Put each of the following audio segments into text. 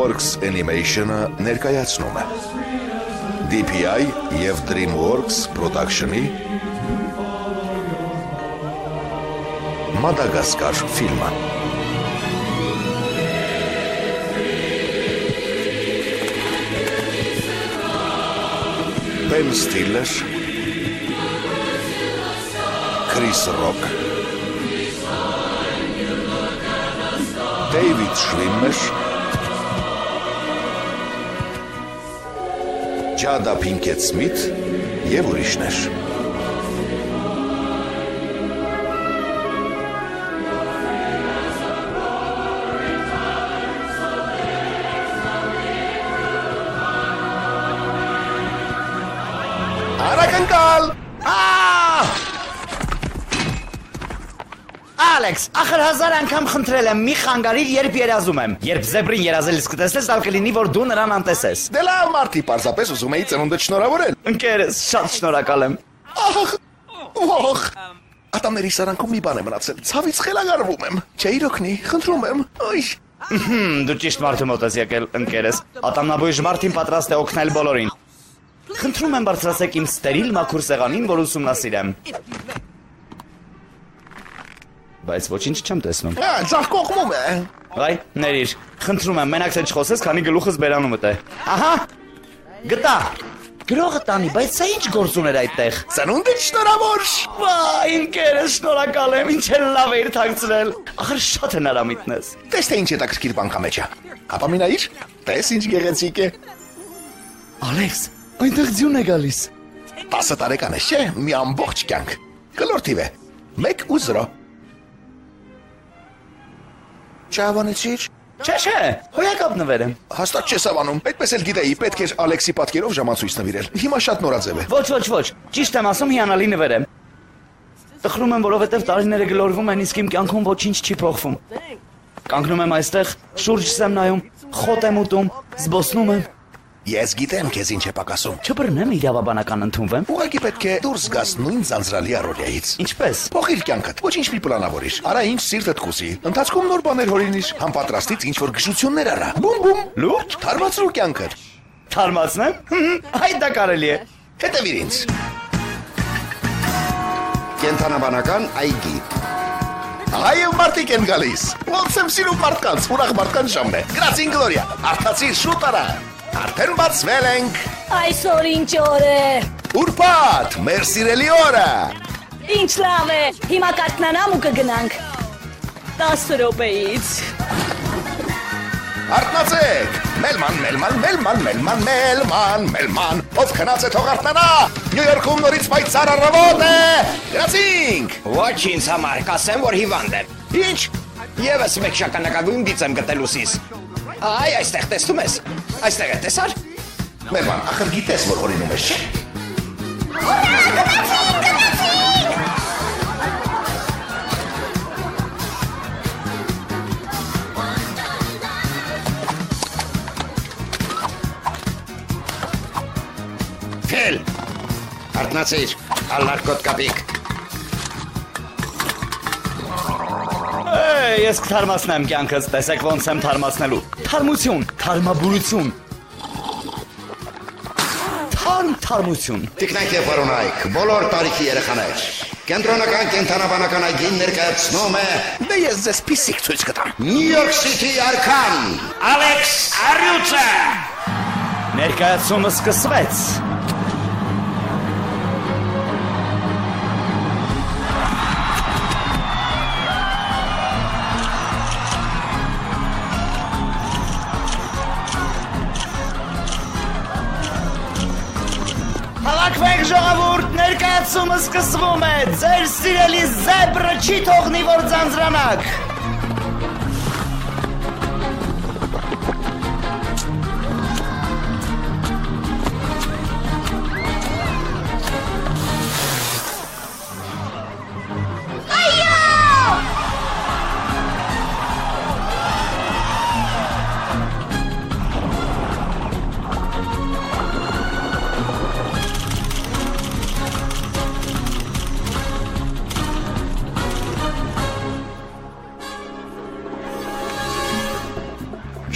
DreamWorks Animation-ը ներկայացնում է DPI եւ DreamWorks Production-ի Մադագասկար ֆիլմը Ben Stiller Chris Rock David Schwimmer Ջադա Փինքեթ Սմիթ եւ ուրիշներ։ հազար անգամ խնդրել եմ մի խանգարիր, երբ երազում եմ։ Երբ զեբրին երազելիս կտեսնես, ալ կլինի, որ դու նրան անտեսես։ Դե լավ մարտի, պարզապես ուզում էի ծնունդը շնորհավորել։ Ընկերս, շատ շնորհակալ եմ։ Ահ, ոխ։ Ատամների սարանքում մի բան է մնացել։ Ցավից խելագարվում եմ։ Չէ, իրոքնի, խնդրում եմ։ Այ, դու ճիշտ մարդու մոտ ես եկել, ընկերս։ Ատամնաբույժ մարդին պատրաստ է օգնել բոլորին։ Խնդրում եմ բարձրացեք իմ ստերիլ մաքուր սեղանին, որ ուսումնասիրեմ։ Բայց ոչինչ չեմ տեսնում։ ա, ցախ կողմում է։ Այ, ներիր։ Խնդրում եմ, մենակ թե չխոսես, քանի գլուխս բերանումդ է։ Ահա։ Գտա։ Գրողը տանի, բայց սա ինչ գործ ուներ այդտեղ։ Ծնունդը շնորհավոր։ Վայ, ինքերս շնորհակալ եմ, ինչ էլ լավ էիր թաքցրել։ Ախր շատ հնարամիտն ես։ Տես թե ինչ հետաքրքիր բան կա մեջը։ Հապա մի նայիր։ Տես ինչ գեղեցիկ է։ Ալեքս, այնտեղ ձյուն է գալիս։ 10 տարեկան է, չէ՞, մի ամբողջ կյանք։ Կլորտիվ է։ 1 ու 0։ Չավանեցիր։ Չէ, չէ, հոյակապ նվերեմ։ Հաստատ չես ավանում։ Այդպես էլ գիտեի, պետք էր Ալեքսի պատկերով ժամացույց նվիրել։ Հիմա շատ նորաձև է։ Ոչ, ոչ, ոչ։ Ճիշտ եմ ասում, հիանալի նվերեմ։ Տխրում եմ, որովհետև տարիները գլորվում են, իսկ իմ կյանքում ոչինչ չի փոխվում։ Կանգնում եմ այստեղ, շուրջս եմ նայում, խոտ եմ ուտում, զբոսնում եմ։ Ես գիտեմ քեզ ինչ է պակասում։ Չբռնեմ իրավաբանական ընդունվեմ։ Ուղղակի պետք է դուրս գաս նույն ձանձրալի առօրյայից։ Ինչպես։ Փոխիր կյանքդ, ոչինչ մի պլանավորիր։ Արա ինչ սիրտդ խուսի։ Ընթացքում նոր բաներ հորինիր, համապատրաստից ինչ որ գժություններ արա։ Բում բում։ Լուրջ։ Թարմացրու կյանքդ։ Թարմացնեմ։ Այդ դա կարելի է։ Հետևիր ինձ։ Կենթանաբանական այգի։ Այո, մարդիկ են գալիս։ Ոնց եմ սիրում մարդկանց, ուրախ մարդկանց ժամն է։ Գրացին գլորիա։ Արթացիր շուտ արա։ Արդեն բացվել ենք։ Այսօր ինչ օր է։ Ուրբաթ, մեր սիրելի օրը։ Ինչ լավ է։ Հիմա կարկնանամ ու կգնանք։ 10 րոպեից։ Արթնացեք։ Մելման, մելման, մելման, մելման, մելման, մելման։ Ով քնած է թող արթնանա։ Նյու Յորքում նորից պայծառ առավոտ է։ Գրացինք։ Ոչ ինձ համար, կասեմ, որ հիվանդ եմ։ Ինչ։ Եվս մեկ շագանակագույն գիծ եմ գտել ուսիս։ Այ, այստեղ տեսնում ես։ Այստեղ է, տեսար։ Մելման, ախր գիտես որ օրինում ես, չէ՞։ Ֆել։ Արտնացիր, ալնարկոտ կապիկ։ ես կթարմացնեմ կյանքս, տեսեք ոնց եմ թարմացնելու։ Թարմություն, թարմաբուրություն։ Թարմ թարմություն։ Տիկնայք եւ պարոնայք, բոլոր տարիքի երեխաներ։ Կենտրոնական կենթանաբանական այգին ներկայացնում է Դե ես ձեզ պիսիկ ցույց կտամ։ Նյու Յորք Սիթի արքան։ Ալեքս Արյուծը։ Ներկայացումը սկսվեց։ ներկայացումը սկսվում է։ Ձեր սիրելի զեբրը չի թողնի որ ձանձրանաք։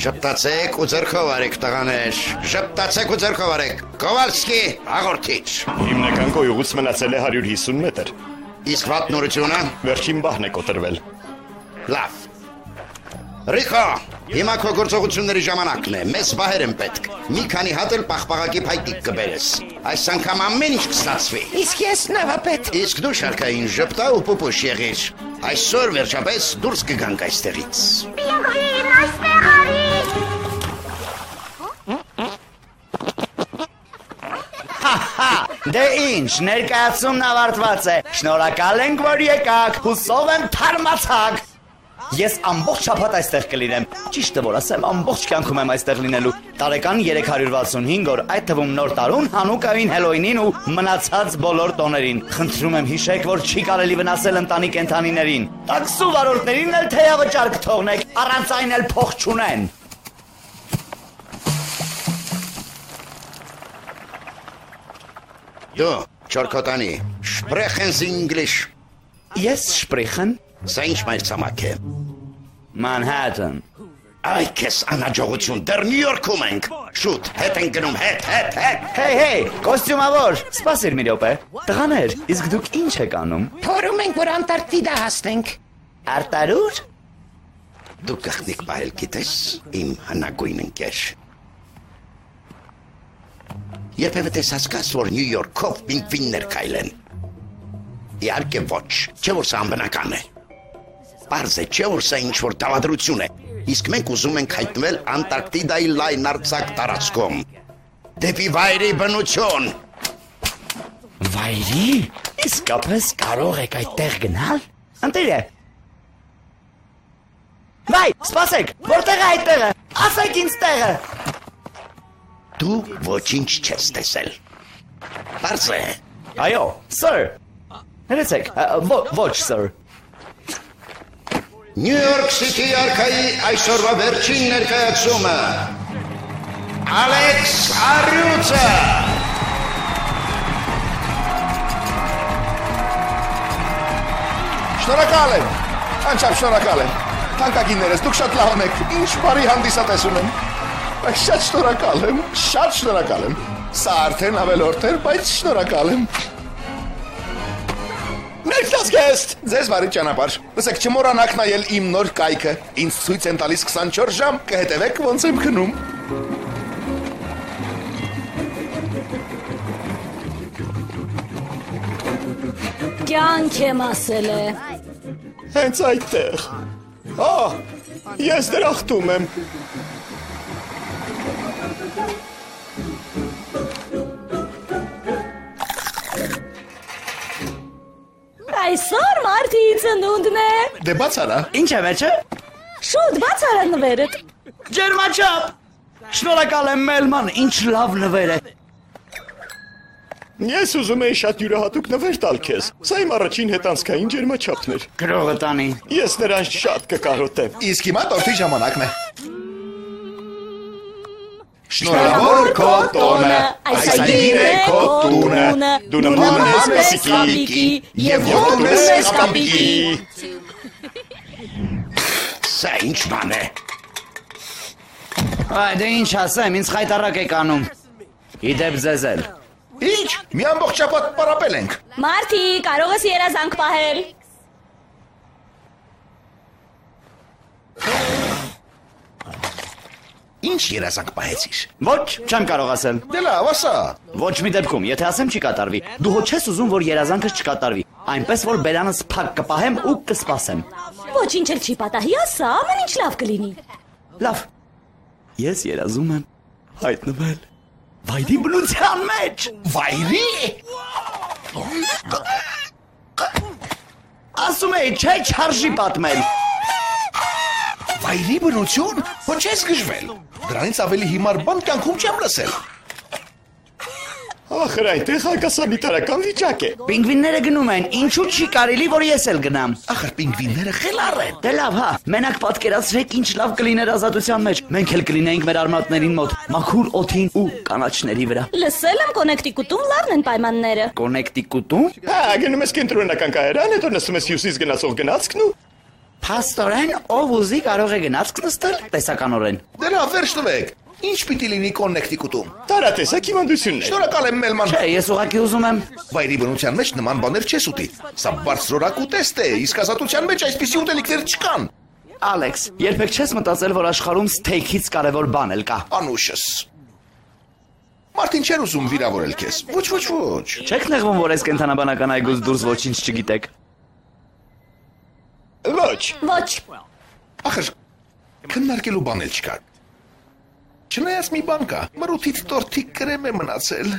Շփտացեք ու ձերքով արեք տղաներ։ Շփտացեք ու ձերքով արեք։ Կովալսկի, հաղորդիչ։ Հիմնական գոյուղուց մնացել է 150 մետր։ Իսկ վատ նորությունը։ Վերջին բահն է կոտրվել։ Լավ։ Ռիխո, հիմա քո գործողությունների ժամանակն է։ Մեզ բահեր են պետք։ Մի քանի հատ էլ պաղպաղակի փայտիկ կբերես։ Այս անգամ ամեն ինչ կստացվի։ Իսկ ես նավապետ։ Իսկ դու շարքային ժպտա ու պուպուշ եղիր։ Այսօր վերջապես դուրս կգանք այստեղից։ Պինգվին, այստեղ Դե ինչ, ներկայացումն ավարտված է։ Շնորհակալ ենք, որ եկաք։ Հուսով եմ թարմացաք։ Ես ամբողջ շաբաթ այստեղ կլինեմ։ Ճիշտը որ ասեմ, ամբողջ կյանքում եմ այստեղ լինելու։ Տարեկան 365 օր, այդ թվում նոր տարուն, Հանուկային, Հելոյնին ու մնացած բոլոր տոներին։ Խնդրում եմ հիշեք, որ չի կարելի վնասել ընտանի կենթանիներին։ Տաքսու վարորդներին էլ թեյավճար կթողնեք, առանց այն էլ փող չունեն։ Դու, Չորքոտանի, sprechen Sie English։ Ես շպրիխն Սա ինչ մայր ցամաք է։ Manhattan։ Այ քեզ անաջողություն, դեռ Նյու Յորքում ենք։ Շուտ, հետ են գնում, հետ, հետ, հետ։ Հեյ, հեյ, կոստյումավոր։ Սպասիր մի րոպե։ Տղաներ, իսկ դուք ինչ եք անում։ Փորում ենք, որ Անտարկտիդա հասնենք։ Արտարուր։ Դու գախնիկ բայել գիտես, իմ հնագույն ընկեր։ Երբևէ տեսածկաս, որ Նյու Յորքով պինգվիններ քայլեն։ Իհարկե ոչ, չէ որ սա անբնական է։ Պարզ է, չէ որ սա ինչ որ դավադրություն է։ Իսկ մենք ուզում ենք հայտնվել Անտարկտիդայի լայն արձակ տարածքում։ Դեպի վայրի բնություն։ Վայրի։ Իսկապես կարող եք այդտեղ գնալ։ Ընտիրե։ Վայ, սպասեք, որտեղ է այդ տեղը։ Ասեք ինձ տեղը։ Դու ոչինչ չես տեսել։ Պարզ է։ Այո, sir։ Ներեցեք, ոչ, sir։ Նյու Յորք Սիթի արքայի այսօրվա վերջին ներկայացումը։ Ալեքս Արյուծը։ Շնորհակալ եմ։ Անչափ շնորհակալ եմ։ Թանկագիններս, դուք շատ լավն եք։ Ինչ բարի հանդիսատեսում եմ։ Բայց շատ շնորհակալ եմ, շատ շնորհակալ եմ։ Սա արդեն ավելորդ էր, բայց շնորհակալ եմ։ Ներքնաս գեստ։ Ձեզ բարի ճանապարհ։ Լսեք, չմոռանաք նայել իմ նոր կայքը։ Ինձ ցույց են տալիս 24 ժամ, կհետևեք ոնց եմ քնում։ Կյանք եմ ասել է։ Հենց այդտեղ։ Ահ, ես դրախտում եմ։ Այսօր մարդի ծնունդն է։ Դե բաց արա։ Ինչ է վերջը։ Շուտ բաց արա նվերդ։ Ջերմաչափ։ Շնորհակալ եմ Մելման, ինչ լավ նվեր է։ Ես ուզում եի շատ յուրահատուկ նվեր տալ քեզ։ Սա իմ առաջին հետանցքային ջերմաչափն էր։ Գրողը տանի։ Ես նրան շատ կկարոտեմ։ Իսկ հիմա տորթի ժամանակն է։ Շնորհավոր քո տոնը, այս այգին է քո տունը, Դու նման ես մեսիկի, եւ ոտն ես կապիկի։ Սա ինչ բան է։ Այ դե ինչ ասեմ, ինձ խայտարակ եք անում։ Իդեպ ձեզ էլ։ Ինչ։ Մի ամբողջ շաբաթ պարապել ենք։ Մարտի, կարող ես երազանք պահել։ Ինչ երազանք պահեցիր։ Ոչ, չեմ կարող ասել։ Դե լավ, ասա։ Ոչ մի դեպքում, եթե ասեմ չի կատարվի։ Դու հո չես ուզում, որ երազանքս չկատարվի։ Այնպես որ բերանս փակ կպահեմ ու կսպասեմ։ Ոչինչ էլ չի պատահի, ասա, ամեն ինչ լավ կլինի։ Լավ։ Ես երազում եմ հայտնվել վայրի բնության մեջ։ Վայրի։ Ասում էի, չէ, չարժի պատմել։ Վայրի բնություն։ Ոչ ես գժվել։ Դրանից ավելի հիմար բան կյանքում չեմ լսել։ Ախր այնտեղ հակասանիտարական վիճակ է։ Պինգվինները գնում են, ինչու չի կարելի, որ ես էլ գնամ։ Ախր պինգվինները խելառ են։ Դե լավ, հա, մենակ պատկերացրեք ինչ լավ կլիներ ազատության մեջ։ Մենք էլ կլինեինք մեր արմատներին մոտ, մաքուր օթին ու կանաչների վրա։ Լսել եմ կոնեկտիկուտում լավն են պայմանները։ Կոնեկտիկուտում։ Հա, գնում ես կենտրոնական կայարան, հետո նստում ես հյուսիս գնացող գնացքն ու Փաստորեն, ով ուզի կարող է գնացք նստել տեսականորեն։ Դե լավ, վերջ տվեք։ Ինչ պիտի լինի կոննեկտիկուտում։ Տարատեսակ հիվանդություններ։ Շնորհակալ եմ Մելման։ Չէ, ես ուղղակի ուզում եմ Վայրի բնության մեջ նման բաներ չես ուտի։ Սա բարձրորակ ուտեստ է, իսկ ազատության մեջ այսպիսի ուտելիքներ չկան։ Ալեքս, երբեք չես մտածել, որ աշխարհում սթեյքից կարևոր բան էլ կա։ Անուշս։ Մարտին չեր ուզում վիրավորել քեզ։ Ոչ, ոչ, ոչ։ Չեք նեղվում, որ այս կենթանաբանական այգուց դուրս ոչինչ չգիտեք։ Ոչ։ Ոչ։ Ախր քննարկելու բան էլ չկա։ Չնայած մի բան կա, մրութից տորթի կրեմ է մնացել։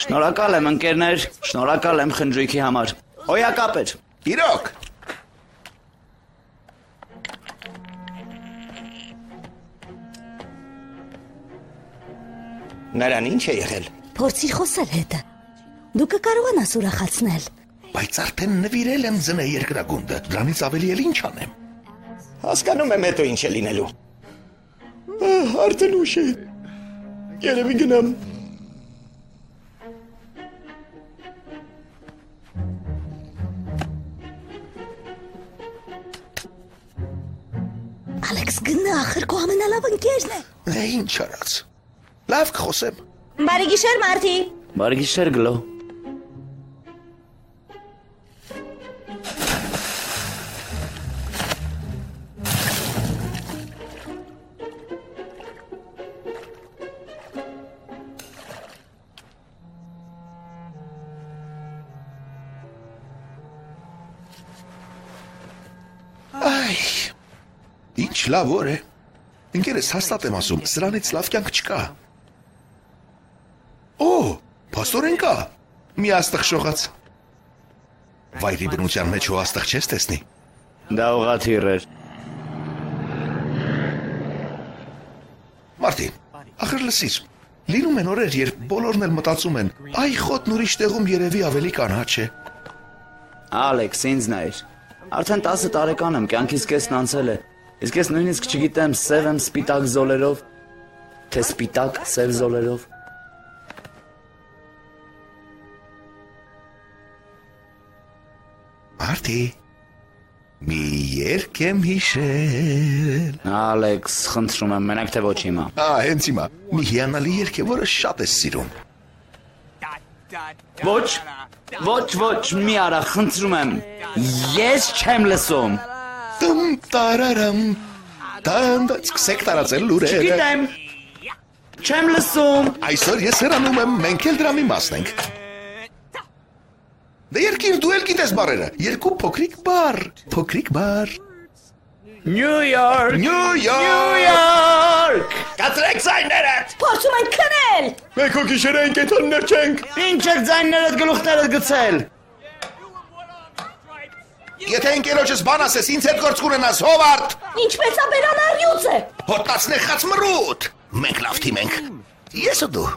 Շնորհակալ եմ ընկերներ, շնորհակալ եմ խնջույքի համար։ Հոյակապ էր։ Իրոք։ Նրան ինչ է եղել։ Փորձիր խոսել հետը։ Դու կկարողանաս ուրախացնել։ Բայց արդեն նվիրել եմ ձնե երկրագունդը։ Դրանից ավելի էլ ինչ անեմ։ Հասկանում եմ հետո ինչ է լինելու։ Արդեն ուշ է։ Երևի գնամ։ Ալեքս գնա, ախր քո ամենալավ ընկերն է։ Է ինչ արած։ Լավ կխոսեմ։ Բարի գիշեր, Մարտի։ Բարի գիշեր գլո։ լավ օր է։ Ինքերս հաստատ եմ ասում, սրանից լավ կյանք չկա։ Օ, փաստորեն կա։ Մի աստղ շողած։ Վայրի բնության մեջ ու աստղ չես տեսնի։ Դա ուղաթիռ էր։ Մարտին, ախր լսիր։ Լինում են օրեր, երբ բոլորն էլ մտածում են, այ խոտն ուրիշ տեղում երևի ավելի կանաչ է։ Ալեքս, ինձ նայր։ Արդեն 10 տարեկան եմ, կյանքից կեսն անցել է։ Իսկ ես նույնիսկ չգիտեմ սև եմ սպիտակ զոլերով, թե սպիտակ սև զոլերով։ Մարտի, մի երկ եմ հիշել։ Ալեքս, խնդրում եմ, մենակ թե ոչ հիմա։ Ա, հենց հիմա։ Մի հիանալի երկ է, որը շատ ես սիրում։ Ոչ, ոչ, ոչ, մի արա, խնդրում եմ։ Ես չեմ լսում։ Տմ տարարամ։ Տանդ սկսեք տարածել լուրերը։ Գիտեմ։ Չեմ լսում։ Այսօր ես հրանում եմ, մենք էլ դրա մի մասն ենք։ Դե երկիր դու էլ գիտես բարերը։ Երկու փոքրիկ բար, փոքրիկ բար։ Նյու Յորք։ Նյու Նյու Յորք։ Յորք։ Կտրեք զայները։ Փորձում են քնել։ Մենք հո գիշերային կեթաններ չենք։ Ինչ եք ձայներդ գլուխներդ գցել։ Եթե ընկերոջս բան ասես, ինձ հետ գործ կունենաս, Հովարդ։ Ինչպես է բերանարյուծ է։ Հոտացնեխած մռուտ։ Մենք լավ թիմ ենք։ Ես ու դու։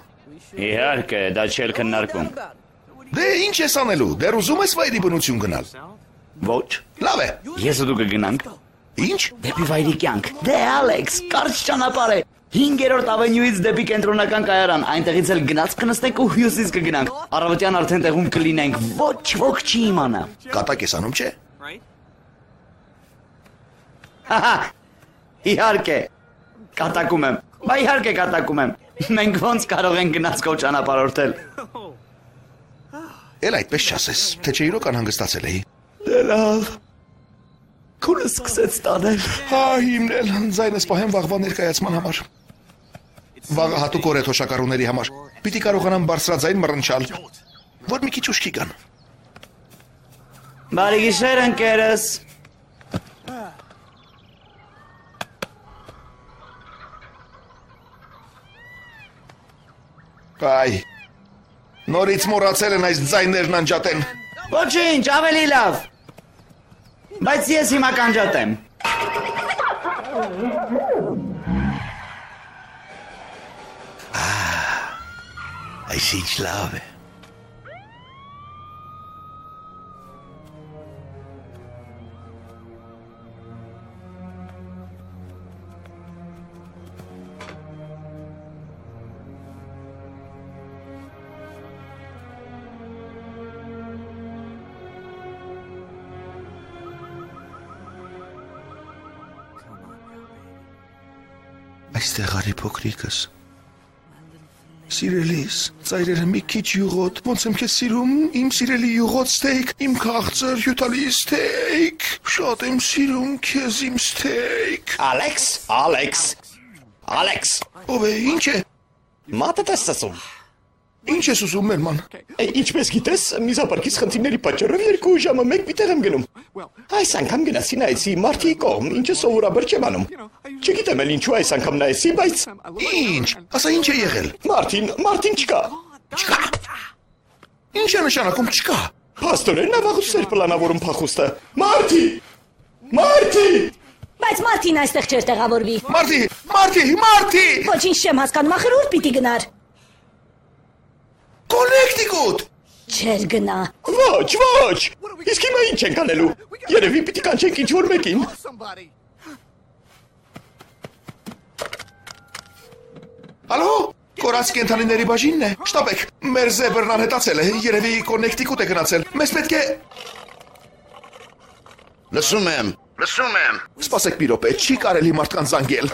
Իհարկե, դա չել քննարկում։ Դե ինչ ես անելու։ Դեռ ուզում ես վայրի բնություն գնալ։ Ոչ։ Լավ է։ Ես ու դու կգնանք Ինչ։ դեպի վայրի կյանք։ Դե Ալեքս, կարճ ճանապարհ է։ 5-րդ ավենյուից դեպի կենտրոնական կայարան, այնտեղից էլ գնաց կնստենք ու հյուսիս կգնանք։ Առավոտյան արդեն տեղում կլինենք։ Ոչ ոք չի իմանա։ Կատակ ես անում, չէ։ Իհարկե։ Կատակում եմ։ Բա իհարկե կատակում եմ։ Մենք ոնց կարող ենք գնացքով ճանապարհորդել։ Էլ այդպես չասես, թե չէ իրոք անհանգստացել էի։ Դե լավ։ Քունը սկսեց տանել։ Հա, հիմնել, ձայնս պահեմ վաղվա ներկայացման համար։ Վաղը հատուկ օր է թոշակառուների համար։ Պիտի կարողանամ բարձրաձայն մռնչալ, որ մի քիչ ուշքի գան։ Բարի գիշեր ընկերս։ Այ։ Նորից մոռացել են այս ձայներն անջատեն։ Ոչինչ, ավելի լավ։ Բայց ես հիմա կանջատեմ։ Այսինչ լավ է։ Այստեղ արի փոքրիկս։ Սիրելիս, ծայրերը մի քիչ յուղոտ, ոնց եմ քեզ սիրում, իմ սիրելի յուղոտ ստեյք, իմ քաղցր հյութալի ստեյք։ Շատ եմ սիրում քեզ իմ ստեյք։ Ալեքս, Ալեքս։ Ալեքս, Ով է, ինչ է։ մատը տեսածում։ Ինչ ես ուզում մերման։ Ինչպես գիտես, միզապարկից խնդիրների պատճառով երկու ժամը մեկ պիտեղ եմ գնում։ Այս անգամ գնացի նայեցի Մարտի կողմ, ինչը սովորաբար չեմ անում։ Չգիտեմ էլ ինչու այս անգամ նայեցի, բայց Ինչ։ Ասա ինչ է եղել։ Մարտին, Մարտին չկա։ Չկա։ Ինչ է նշանակում չկա։ Պաստորեն նավաղուց էր պլանավորում փախուստը։ Մարտի! Մարտի! Բայց Մարտին այստեղ չէր տեղավորվի։ Մարտի, Մարտի, Մարտի։ Ոչինչ չեմ հասկանում, ախր ուր պիտի գնար։ Կոնեկտիկուտ։ Չէր գնա։ Ոչ, ոչ։ Իսկ հիմա ինչ ենք անելու։ Երևի պիտի կանչենք ինչ որ մեկին։ Ալո, կորած կենթանիների բաժինն է։ Շտապեք, մեր զեբրն անհետացել է, երևի կոնեկտիկուտ է գնացել։ Մեզ պետք է Լսում եմ, լսում եմ։ Սպասեք մի րոպե, չի կարելի մարդկանց զանգել։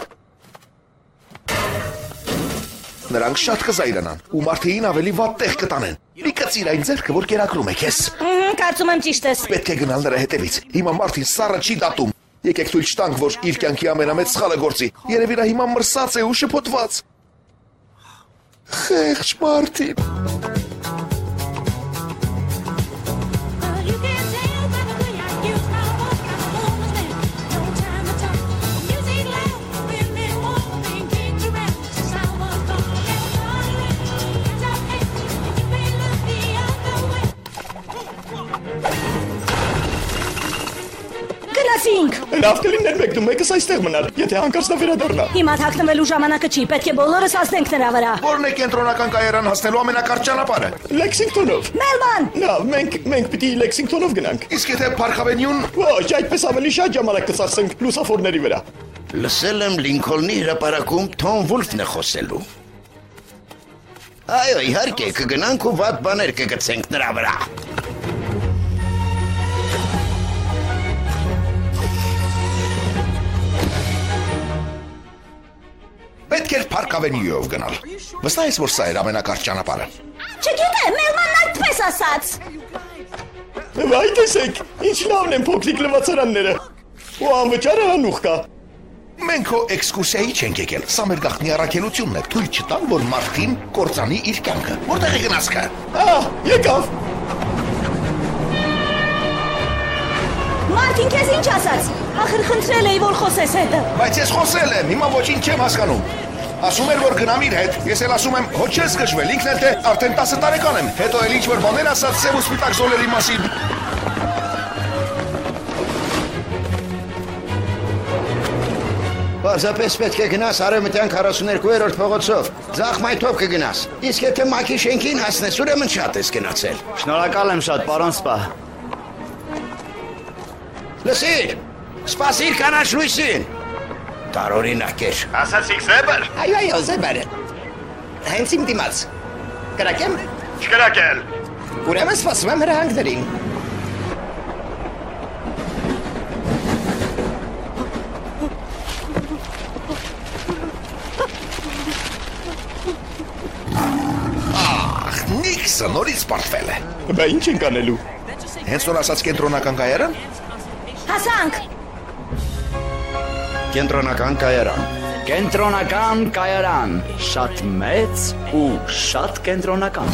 Նրանք շատ կզայրանան ու մարդին ավելի վատ տեղ կտանեն։ Մի կծիր այն ձեռքը, որ կերակրում է քեզ։ Կարծում եմ ճիշտ ես։ Պետք է գնալ նրա հետևից։ Հիմա մարդին սառը չի դատում։ Եկեք թույլ չտանք, որ իր կյանքի ամենամեծ սխալը գործի։ Երևի նա հիմա մրսած է ու շփոթված։ Խեղճ մարդին։ ու մեկս այստեղ մնար, եթե հանկարծ նա վերադառնա։ Հիմա թաքնվելու ժամանակը չի, պետք է բոլորս ասենք նրա վրա։ Որն է կենտրոնական կայարան հասնելու ամենակարճ ճանապարհը։ Լեքսինգտոնով։ Մելման, Լավ, մենք մենք պիտի Լեքսինգտոնով գնանք։ Իսկ եթե Փարքավենյուն Ոչ, այդպես ավելի շատ ժամանակ կծախսենք լուսավորների վրա։ Լսել եմ Լինքոլնի հրապարակում Թոմ Վուլֆն է խոսելու։ Այո, իհարկե, կգնանք ու վատ բաներ կգցենք նրա վրա։ պետք էր Փարքավենյուով գնալ։ Վստահ ես, որ սա էր ամենակարճ ճանապարհը։ չգիտեմ, Մելմանն այդպես ասաց։ Վայ տեսեք, ինչ լավն են փոքրիկ լվացարանները։ Ու անվճար անուխ կա։ Մենք հո էքսկուրսիայի չենք եկել։ Սա մեր գաղտնի առաքելությունն է։ Թույլ չտան, որ մարդին կործանի իր կյանքը։ Որտեղ է գնացքը։ Ահ, եկավ։ Մարտին քեզ ինչ ասաց։ Ախր խնդրել էի, որ խոսես հետը։ Բայց ես խոսել եմ, հիմա ոչինչ չեմ հասկանում։ Ասում էր, որ գնամ իր հետ։ Ես էլ ասում եմ, հո չես գժվել, ինքն էլ թե արդեն 10 տարեկան եմ։ Հետո էլ ինչ որ բաներ ասած սև ու սպիտակ զոլերի մասին։ Պարզապես պետք է գնաս արևմտյան 42-րդ փողոցով։ Ձախ մայթով կգնաս։ Իսկ եթե մակի շենքին հասնես, ուրեմն շատ ես գնացել։ Շնորհակալ եմ շատ, պարոն Սպա։ Լսիր, սպասիր կանաչ լույսին։ Տարօրինակ էր։ Ասացիք զեբր։ Այո, այո, զեբեր։ Հենց իմ դիմաց։ Կրակեմ։ Չկրակել։ Ուրեմն սպասում եմ հրահանգներին։ Նիքսը նորից պարտվել է։ Բա ինչ ենք անելու։ Հենց որ ասած կենտրոնական կայարան, Հասանք։ Կենտրոնական կայարան։ Կենտրոնական կայարան, շատ մեծ ու շատ կենտրոնական։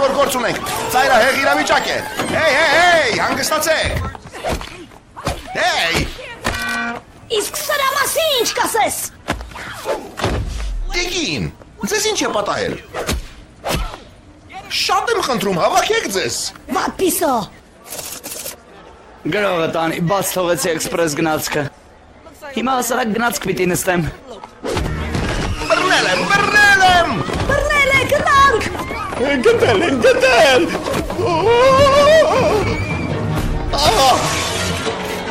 կարևոր գործ ունենք։ Ծայրահեղ իրավիճակ է։ Հեյ, հեյ, հեյ, հանգստացեք։ Հեյ, Իսկ սրա մասին ինչ կասես։ Տիգին, ձեզ ինչ է պատահել։ Շատ եմ խնդրում, հավաքեք ձեզ։ Վատ պիսո։ Գրողը տանի, բաց թողեցի էքսպրես գնացքը։ Հիմա հասարակ գնացք պիտի նստեմ։ Գտել են, գտել։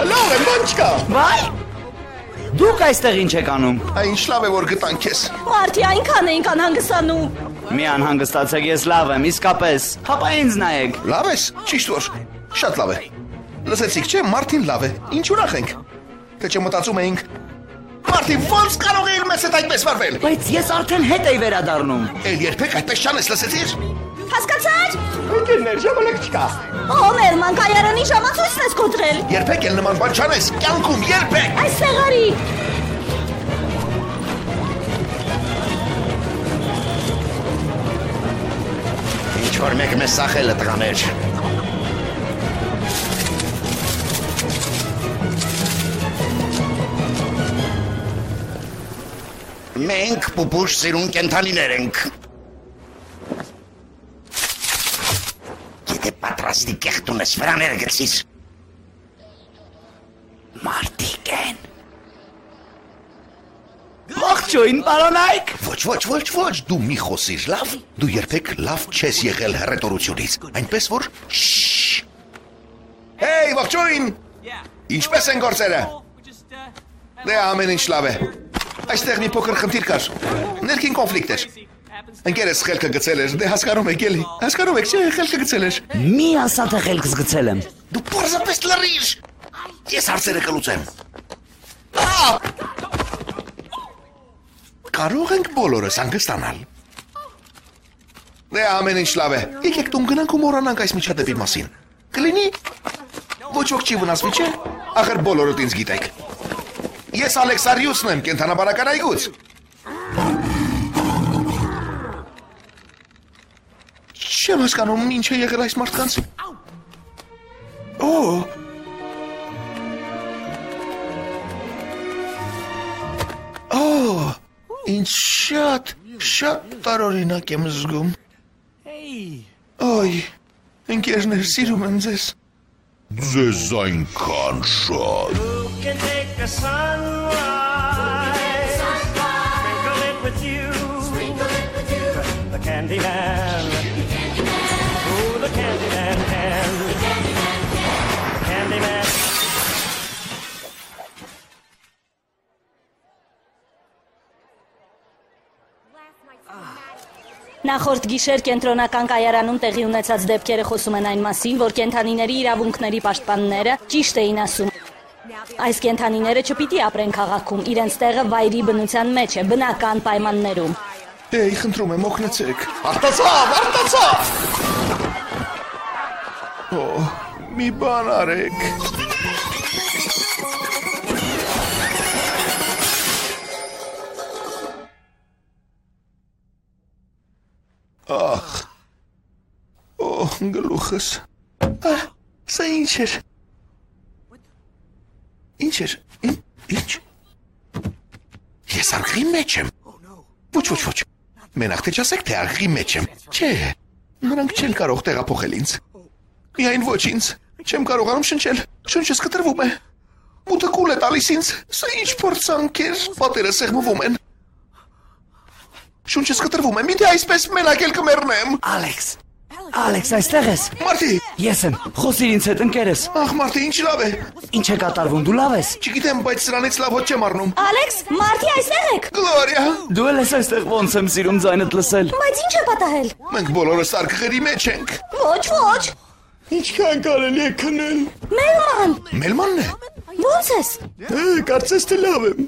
Լավ է, բան չկա։ Վայ։ Դուք այստեղ ինչ եք անում։ Այն շլավ է որ գտան քեզ։ Մարտի այնքան էինք անհանգստանում։ Մի անհանգստացեք, ես լավ եմ, իսկապես։ Հապա ինձ նայեք։ Լավ ես, ճիշտ որ։ Շատ լավ է։ Լսեցիք չէ, Մարտին լավ է։ Ինչ ուրախ ենք։ Թե չէ մտածում էինք։ Մարտին ո՞նց կարող է իր մեծ հետ այդպես վարվել։ Բայց ես արդեն հետ էի վերադառնում։ Էլ երբեք այդպես չանես, լսեցիր։ Հասկացա՞ր։ Ընկերներ, ժամանակ չկա։ Ո Մերման կայարանի ժամացույցն ես կոտրել։ Երբեք էլ նման բան չանես, կյանքում երբեք։ Այստեղ արի։ Ինչ որ մեկ մեզ սախել է տղաներ։ Մենք պուպուշ սիրուն կենթանիներ ենք։ Գիտե պատրաստի կեղտուն ես վրաները գցիս։ Մարտիկ են։ Ողջույն, պարոնայք։ Ոչ, ոչ, ոչ, ոչ, դու մի խոսիր, լավ։ Դու երբեք լավ չես եղել հռետորությունից։ Այնպես որ Հեյ, ողջույն։ Ինչպես են գործերը։ Դե ամեն ինչ լավ է։ Այստեղ մի փոքր խնդիր կար։ Ներքին կոնֆլիկտ էր։ Ընկերս խելքը գցել էր, դե հասկանում եք էլի։ Հասկանում եք, չէ, խելքը գցել էր։ Մի ասա թե խելքս գցել եմ։ Դու պարզապես լրիր։ Ես հարցերը կլուծեմ։! Կարող ենք բոլորս հանգստանալ։ Դե ամեն ինչ լավ է։ Եկեք տուն գնանք ու մոռանանք այս միջադեպի մասին։ Կլինի։ Ոչ ոք չի վնասվի, չէ։ Ախր բոլորդ ինձ գիտեք։ Ես Ալեքսարիուսն եմ, կենթանաբանական այգուց։ Չեմ հասկանում ինչ է եղել այս մարդկանց։ Օ, Օ, ինչ շատ, շատ տարօրինակ եմ զգում։ Ոյ, ընկերներ, սիրում եմ ձեզ։ Ձեզ այնքան շատ։ can take a sunrise, sprinkle it with you, the candy man, oh, the candy man can, candy man. Նախորդ գիշեր կենտրոնական կայարանում տեղի ունեցած դեպքերը խոսում են այն մասին, որ կենթանիների իրավունքների պաշտպանները ճիշտ էին ասում։ Այս կենթանիները չպիտի ապրեն քաղաքում, իրենց տեղը վայրի բնության մեջ է, բնական պայմաններում։ Էй, խնդրում եմ, օգնեցեք։ Արտացավ, արտացավ։ Օ, մի բան արեք։ Ախ։ Օ, գլուխս։ Ա, սա ինչ էր։ Ինչ էր։ Ին- Ինչ։ Ես արխի մեջ եմ։ Ոչ, ոչ, ոչ։ Մենակ թե չասեք, թե արխի մեջ եմ։ Չէ։ Նրանք չեն կարող տեղափոխել ինձ։ Միայն ոչ ինձ։ Չեմ կարողանում շնչել։ Շունչս կտրվում է։ Մութը կուլ է տալիս ինձ։ Սա ինչ փորձանք էր։ Պատերը սեղմվում են։ Շունչս կտրվում է։ Միթե այսպես մենակ էլ կմեռնեմ։ Ալեքս։ Ալեքս, այստեղ ես։ Մարտի, Ես եմ։ Խոսիր ինձ հետ, ընկերս։ ախ Մարտի, ինչ լավ է։ Ինչ է կատարվում, դու լավ ես։ Չգիտեմ, բայց սրանից լավ հոտ չեմ առնում։ Ալեքս, Մարտի այստեղ եք։ Գլորիա, Դու էլ ես այստեղ ոնց եմ սիրում ձայնդ լսել։ Բայց ինչ է պատահել։ մենք բոլորս արկղերի մեջ ենք։ Ոչ, ոչ։ Ինչքան կարելի է քնել։ Մերման, Մելմանն է։ ո՞նց ես։ Հե, կարծես թե լավ եմ։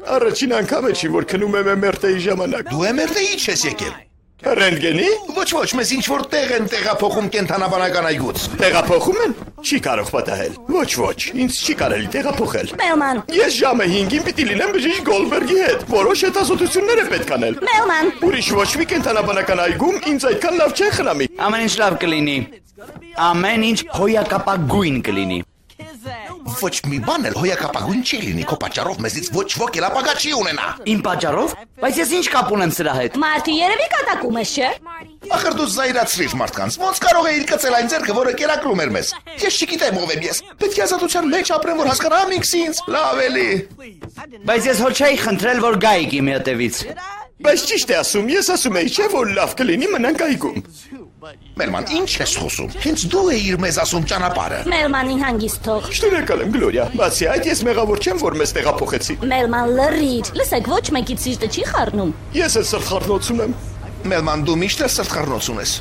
Առաջին անգամ է չի որ քնում եմ մերտեի ժամանակ։ Դու էմերտեի չես եկել։ Ռենտգենի Ոչ, ոչ, մեզ ինչ որ տեղ են տեղափոխում կենթանաբանական այգուց։ տեղափոխում են։ Չի կարող պատահել։ Ոչ, ոչ, ինձ չի կարելի տեղափոխել։ Մերման, Ես ժամը 5-ին պիտի լինեմ բժիշկ Գոլբերգի հետ։ Որոշ հետազոտություններ է պետք անել։ Մերման, Ուրիշ ոչ մի կենթանաբանական այգում ինձ այդքան լավ չեն խնամի։ Ամեն ինչ լավ կլինի։ Ամեն ինչ հոյակապագույն կլինի։ Ոչ մի բան էլ հոյակապագույն չի լինի, քո պատճառով մեզից ոչ ոք էլ ապագա չի ունենա։ Իմ պատճառով, բայց ես ինչ կապ ունեմ սրա հետ։ Մարտի երևի կատակում ես, չէ։ Ախր դու զայրացրիր մարդկանց։ Ոնց կարող է իր կծել այն ձեռքը, որը կերակրում էր մեզ։ Ես չգիտեմ ով եմ ես։ Պետք է ազատության մեջ ապրեմ, որ հասկանամ ինքս ինձ։ Լավ էլի։ Բայց ես հո չէի խնդրել, որ գայիք իմ հետևից։ Բայց ճիշտ է ասում, ես ասում եի, չէ՞ որ լավ կլինի մնանք այգում։ Մելման, ինչ ես խոսում։ Հենց դու էիր մեզ ասում ճանապարհը։ Մելմանին հանգիստ թող։ Շնորհակալ եմ Գլորիա։ Բացի այդ ես մեղավոր չեմ, որ մեզ տեղափոխեցի։ Մելման լրիր։ Լսեք, ոչ մեկի սիրտը չի խառնում։ Ես էլ սրտխառնոցում եմ։ Մելման, դու միշտ ես սրտխառնոցում ես։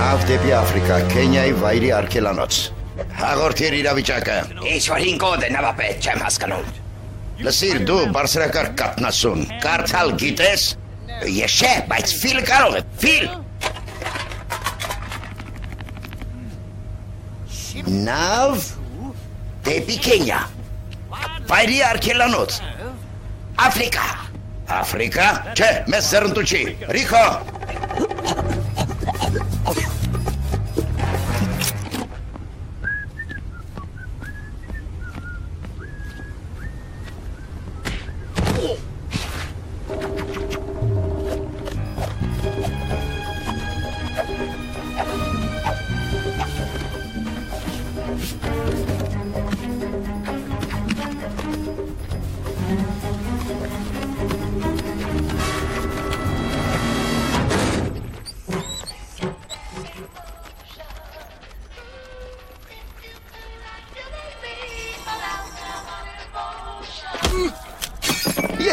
Նավ դեպի Աֆրիկա, Քենիայի վայրի արկելանոց։ Հաղորդ իր իրավիճակը։ Ինչ որ 5 կոդ է նավապետ, չեմ հասկանում։ Լսիր դու բարձրակարգ կատնասուն։ Կարդալ գիտես։ Ես չէ, բայց ֆիլը կարող է, ֆիլ։ Նավ դեպի Քենիա։ Վայրի արկելանոց։ Աֆրիկա։ Աֆրիկա։ Չէ, մեզ զերնտու չի։ Ռիքո։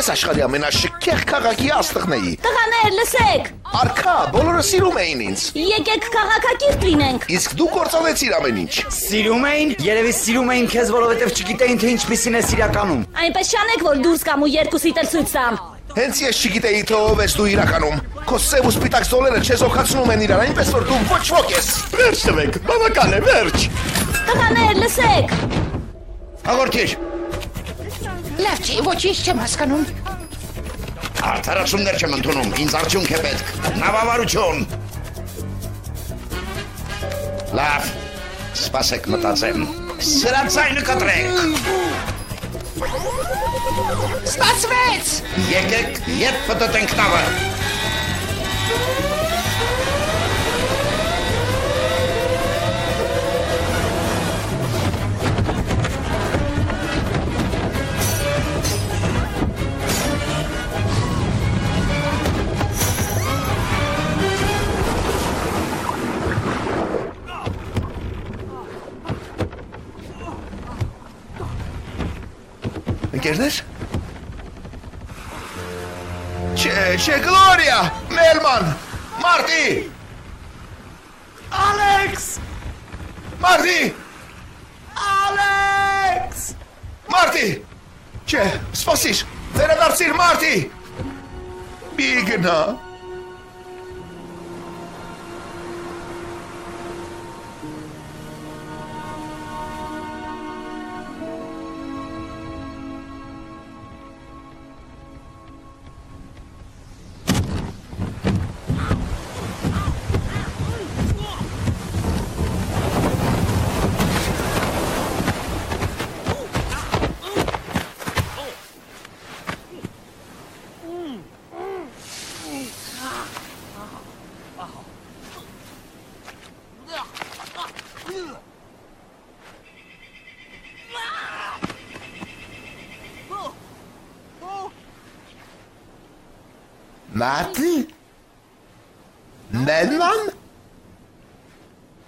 Ես աշխարհի ամենաշքեղ քաղաքի աստղն էի։ Տղաներ, լսեք։ Արքա, բոլորը սիրում էին ինձ։ Եկեք քաղաքակիրթ լինենք։ Իսկ դու կործանեցիր ամեն ինչ։ Սիրում էին, երևի սիրում էին քեզ, որովհետև չգիտեին թե ինչպիսին ես իրականում։ Այնպես շանեք, որ դուրս կամ ու երկուսիդ էլ ցույց տամ։ Հենց ես չգիտեի թե ով ես դու իրականում։ Քո սև ու սպիտակ զոլերը չեզոքացնում են իրար, այնպես որ դու ոչ ոք ես։ Վերջ տվեք, բավական է, վերջ։ Տղաներ, լսեք։ Հաղորդիր։ Լավ չի, ոչինչ չեմ հասկանում։ Արդարացումներ չեմ ընդունում, ինձ արդյունք է պետք։ Նավավարություն։ Լավ։ Սպասեք մտածեմ։ Սրա ցայնը կտրեք։ Ստացվեց։ Եկեք, երբ պտտենք նավը։ Չէ, չէ, Գլորիա, Մելման, Մարտի։ Ալեքս։ Մարտի։ Ալեքս։ Մարտի։ Չէ, սպասիր։ Վերադարձիր Մարտի։ Մի գնա։ Մարտի։ Մելման։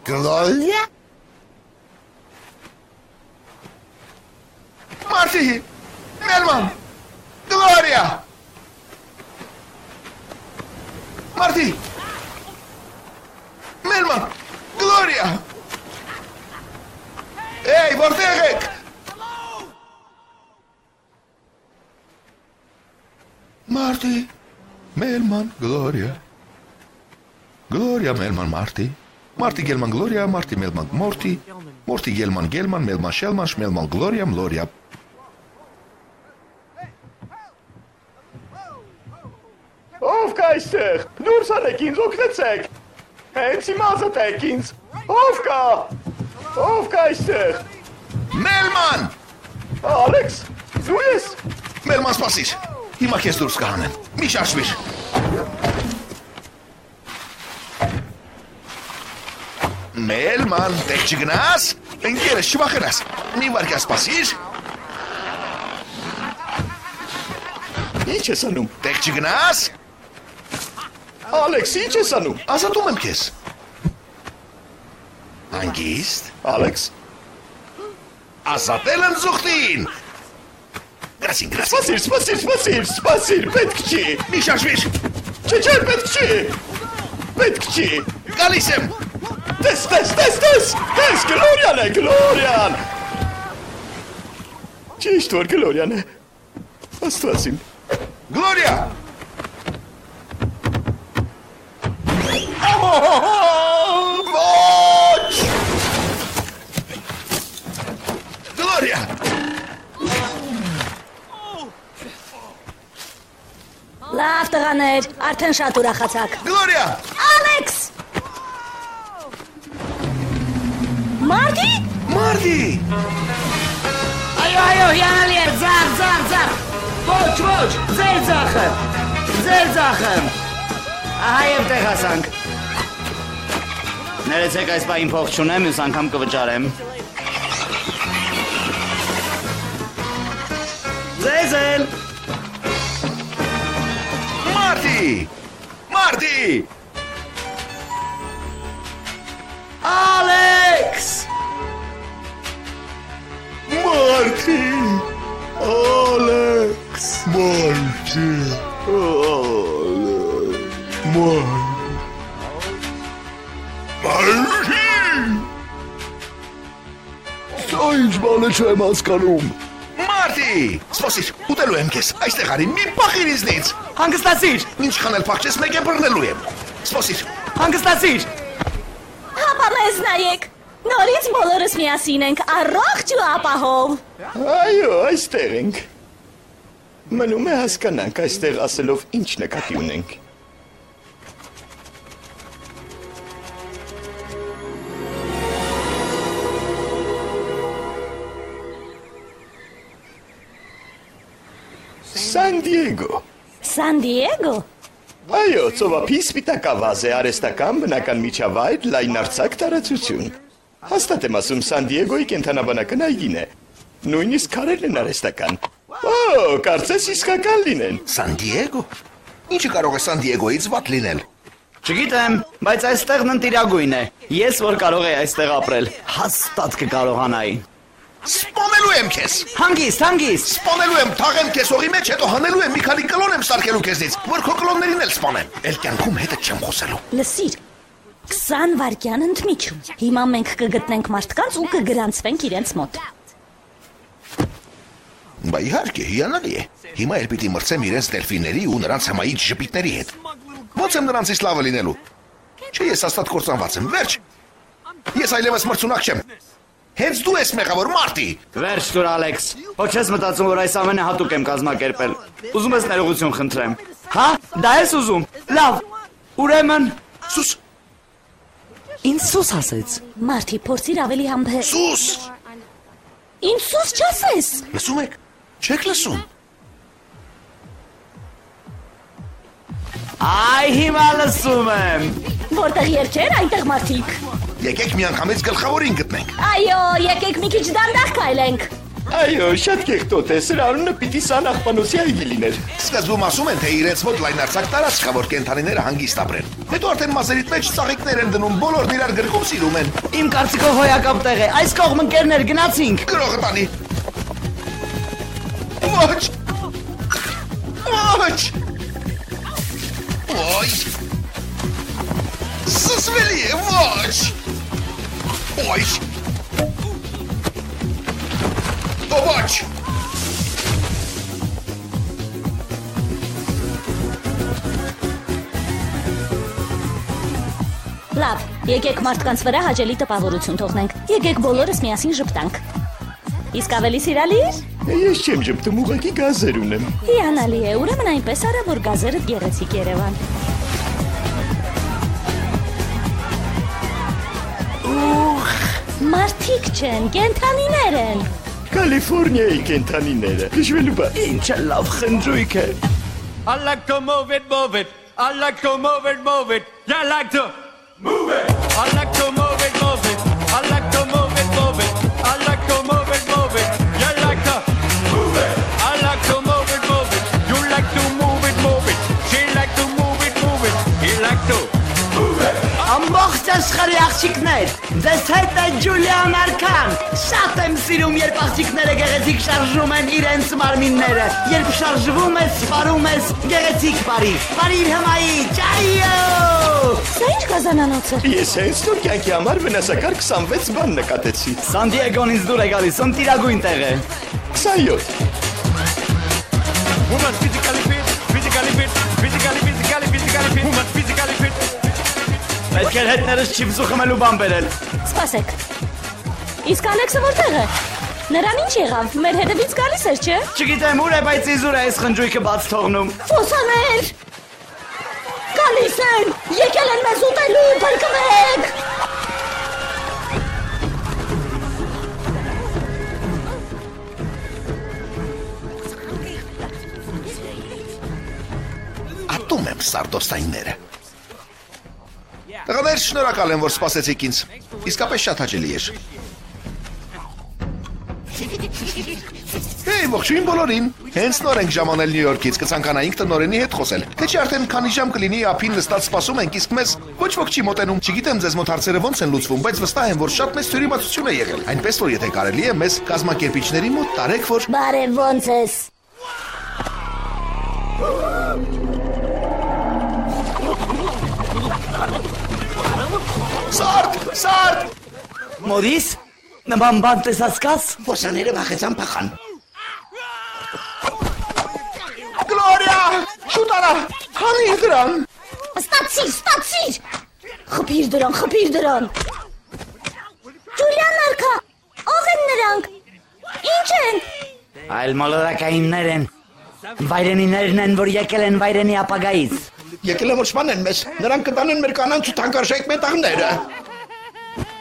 Գլորիա։ Մարտի։ Մելման։ Գլորիա։ Մարտի։ Մելման։ Գլորիա։ Էй, որտեղ եք։ Մարտի։ Մելման, Գլորիա։ Գլորիա, Մելման, Մարտի։ Մարտի, Գելման, Գլորիա, Մարտի, Մելման, Մորտի։ Մորտի, Գելման, Գելման, Մելման, Շելման, Շմելման, Գլորիա, Մլորիա։ Ով կա այստեղ։ Դուրս արեք ինձ, օգնեցեք։ Հենց հիմա ազատեք ինձ։ Ով կա։ Ով կա այստեղ։ Մելման։ Ալեքս, դու ես։ Մելման, սպասիր։ Հիմա քեզ դուրս կհանեն։ Մի շարժվիր։ Մելման, տեղ չգնաս։ Ընկերս չվախենաս։ Մի վարկյա սպասիր։ Ինչ ես անում։ Տեղ չգնաս։ Ալեքս, ինչ ես անում։ Ազատում եմ քեզ։ Հանգիստ։ Ալեքս, Ազատել եմ զուխտին։ Գրասին, գրասին։ սպասիր, սպասիր, սպասիր, սպասիր, պետք չի։ Մի շաշվիր։ Չէ, չէ, պետք չի։ Պետք չի։ Գալիս եմ։ Տես, տես, տես, տես, տես, Գլորիան է, Գլորիան։ Ճիշտ որ Գլորիան է։ Աստվածին։ Գլորիա։ Ոչ! Գլորիա։ Լավ տղաներ, արդեն շատ ուրախացաք։ Գլորիա։ Ալեքս! Մարտի, Մարտի։ Այո, այո, հիանալի է, ձախ, ձախ, ձախ։ Ոչ, ոչ, ձեր ձախը։ Ձեր ձախը։ Ահա եւ տեղ հասանք։ Ներեցեք այս բային փող չունեմ, մյուս անգամ կվճարեմ։ Ձեզ էլ։ Մարտի։ Մարտի։ Ալեքս։ Մարտի։ Ալեքս։ Մարտի։ Մարտի։ Մարտի։ Սա ինչ բան է չեմ հասկանում։ Մարտի, սպասիր, ուտելու եմ քեզ։ Այստեղ արի, մի փախիր ինձնից։ Հանգստացիր, Ինչ խանել փախչես, մեկ է բռնելու եմ։ Սպասիր։ հանգստացիր։ հապա մեզ նայեք։ Նորից բոլորս միասին ենք, առողջ ու ապահով։ Այո, այստեղ ենք։ Մնում է հասկանանք այստեղ ասելով ինչ նկատի ունենք։ Սան Դիեգո։ Սան Դիեգո։ Այո, ծովափի սպիտակավազ է արեստական բնական միջավայր լայնարցակ տարածություն։ Հաստատ եմ ասում Սան Դիեգոյի կենթանաբանական այգին է։ Նույնիսկ քարերն են արեստական։ Օ, կարծես իսկական լինեն։ Սան Դիեգո։ Ինչը կարող է Սան Դիեգոից վատ լինել։ Չգիտեմ, բայց այստեղն ընտիրագույն է։ Ես որ կարող եի այստեղ ապրել, հաստատ կկարողանայի։ Սպանելու եմ քեզ։ Հանգիստ, հանգիստ։ Սպանելու եմ, թաղեմ քեզ հողի մեջ, հետո հանելու եմ մի քանի կլոն եմ սարքելու քեզից, որ քո կլոններին էլ սպանեմ։ Էլ կյանքում հետը չեմ խոսելու։ Լսիր։ 20 վայրկյան ընդմիջում։ Հիմա մենք կգտնենք մարդկանց ու կգրանցվենք իրենց մոտ։ Բա իհարկե, հիանալի է։ Հիմա էլ պիտի մրցեմ իրենց դելֆիների ու նրանց հմայիչ ժպիտների հետ։ Ոնց եմ նրանցից լավը լինելու։ Չէ, ես հաստատ կործանված եմ։ Վերջ։ Ես այլևս մրցունակ չեմ։ Հենց դու ես մեղավոր Մարտի։ Վերջ դուր Ալեքս։ Ոչ ես մտածում, որ այս ամենը հատուկ եմ կազմակերպել։ Ուզում ես ներողություն խնդրեմ։ Հա, դա ես ուզում։ Լավ։ Ուրեմն Սուս, ինձ սուս ասեց։ Մարտի, փորձիր ավելի համբեր։ սուս։ Ինչ սուս չասես։ Լսում եք։ Չեք լսում։ Այ հիմա լսում եմ։ Որտեղ երկեր, այնտեղ մարդիկ։ Եկեք միանգամից գլխավորին գտնենք։ Այո, եկեք մի քիչ դանդաղ քայլենք։ Այո, շատ կեղտոտ է, սրա անունը պիտի Սան աղբանոցի այգի լիներ։ Սկզբում ասում են, թե իրենց մոտ լայնարցակ տարածք կա, որ կենթանիները հանգիստ ապրեն։ Հետո արդեն մասերիդ մեջ ծաղիկներ են դնում, բոլորն իրար գրկում սիրում են։ Իմ կարծիքով հոյակապ տեղ է։ Այս կողմ ընկերներ գնացինք։ Գրողը տանի։ Ոչ։ Ոչ։ Ոյ։ Սսվելի է, ոչ։ Ոյ։ ոչ։ Լավ, եկեք մարդկանց վրա հաճելի տպավորություն թողնենք։ Եկեք բոլորս միասին ժպտանք։ Իսկ ավելի սիրալիր։ Ես չեմ ճպտում, ուղղակի գազեր ունեմ։ Հիանալի է, ուրեմն այնպես արա, որ գազերը գեղեցիկ Երևան։ Ուխ, մարդիկ չեն, կենթանիներ են։ California i kentaninele. Che je lupa. Incha love it I like to move it, move it. I like to move it, move it. Yeah, I like to move it. I like աշխարհի աղջիկներ, ձեզ հետ է Ջուլիան Արքան։ Շատ եմ սիրում, երբ աղջիկները գեղեցիկ շարժում են իրենց մարմինները։ Երբ շարժվում ես, սպարում ես, գեղեցիկ բարի։ Բարի հմայի, ճայո։ Սա ինչ կազանանոց է։ Ես հենց նոր կյանքի համար վնասակար 26 բան նկատեցի։ Սան Դիեգոն ինձ դուր է գալիս, ում տիրագույն տեղ է։ 27։ Woman physically fit, physically fit, physically, physically, physically fit. Woman. Պետք է հետներս չիպսու խմելու բան բերել։ Սպասեք։ Իսկ Ալեքսը որտեղ է։ Նրան ինչ եղավ։ Մեր հետևից գալիս էր, չէ։ Չգիտեմ ուր է, բայց իզուր է այս խնջույքը բաց թողնում։ Ֆոսաներ։ Գալիս են։ Եկել են մեզ ուտելու, բրկվեք։ Ատում եմ սարդոստայինները։ Տղաներ, շնորհակալ եմ, որ սպասեցիք ինձ։ Իսկապես շատ հաճելի էր։ Հեյ, ողջույն բոլորին։ Հենց նոր ենք ժամանել Նյու Յորքից, կցանկանայինք տնորենի հետ խոսել։ Թե չի արդեն քանի ժամ կլինի ափին նստած սպասում ենք, իսկ մեզ ոչ ոք չի մոտենում։ Չգիտեմ ձեզ մոտ հարցերը ոնց են լուծվում, բայց վստահ եմ, որ շատ մեծ թյուրիմացություն է եղել։ Այնպես որ եթե կարելի է, մեզ կազմակերպիչների մոտ տարեք, որ Բարև ոնց ես։ Սարդ, սարդ։ Մորիս, նման բան տեսածկաս։ Ոսաները վախեցան փախան։ Գլորիա, շուտ արա։ Հանի դրան։ Ստացիր, ստացիր։ Խփիր դրան, խփիր դրան։ Ջուլիան արքա, ով են նրանք։ Ինչ են։ Այլ մոլորակայիններ են։ Վայրենիներն են, որ եկել են վայրենի ապագայից։ Եկել եմ որ սպանեն մեզ։ Նրանք կտանեն մեր կանանց ու թանկարժեք մետաղները։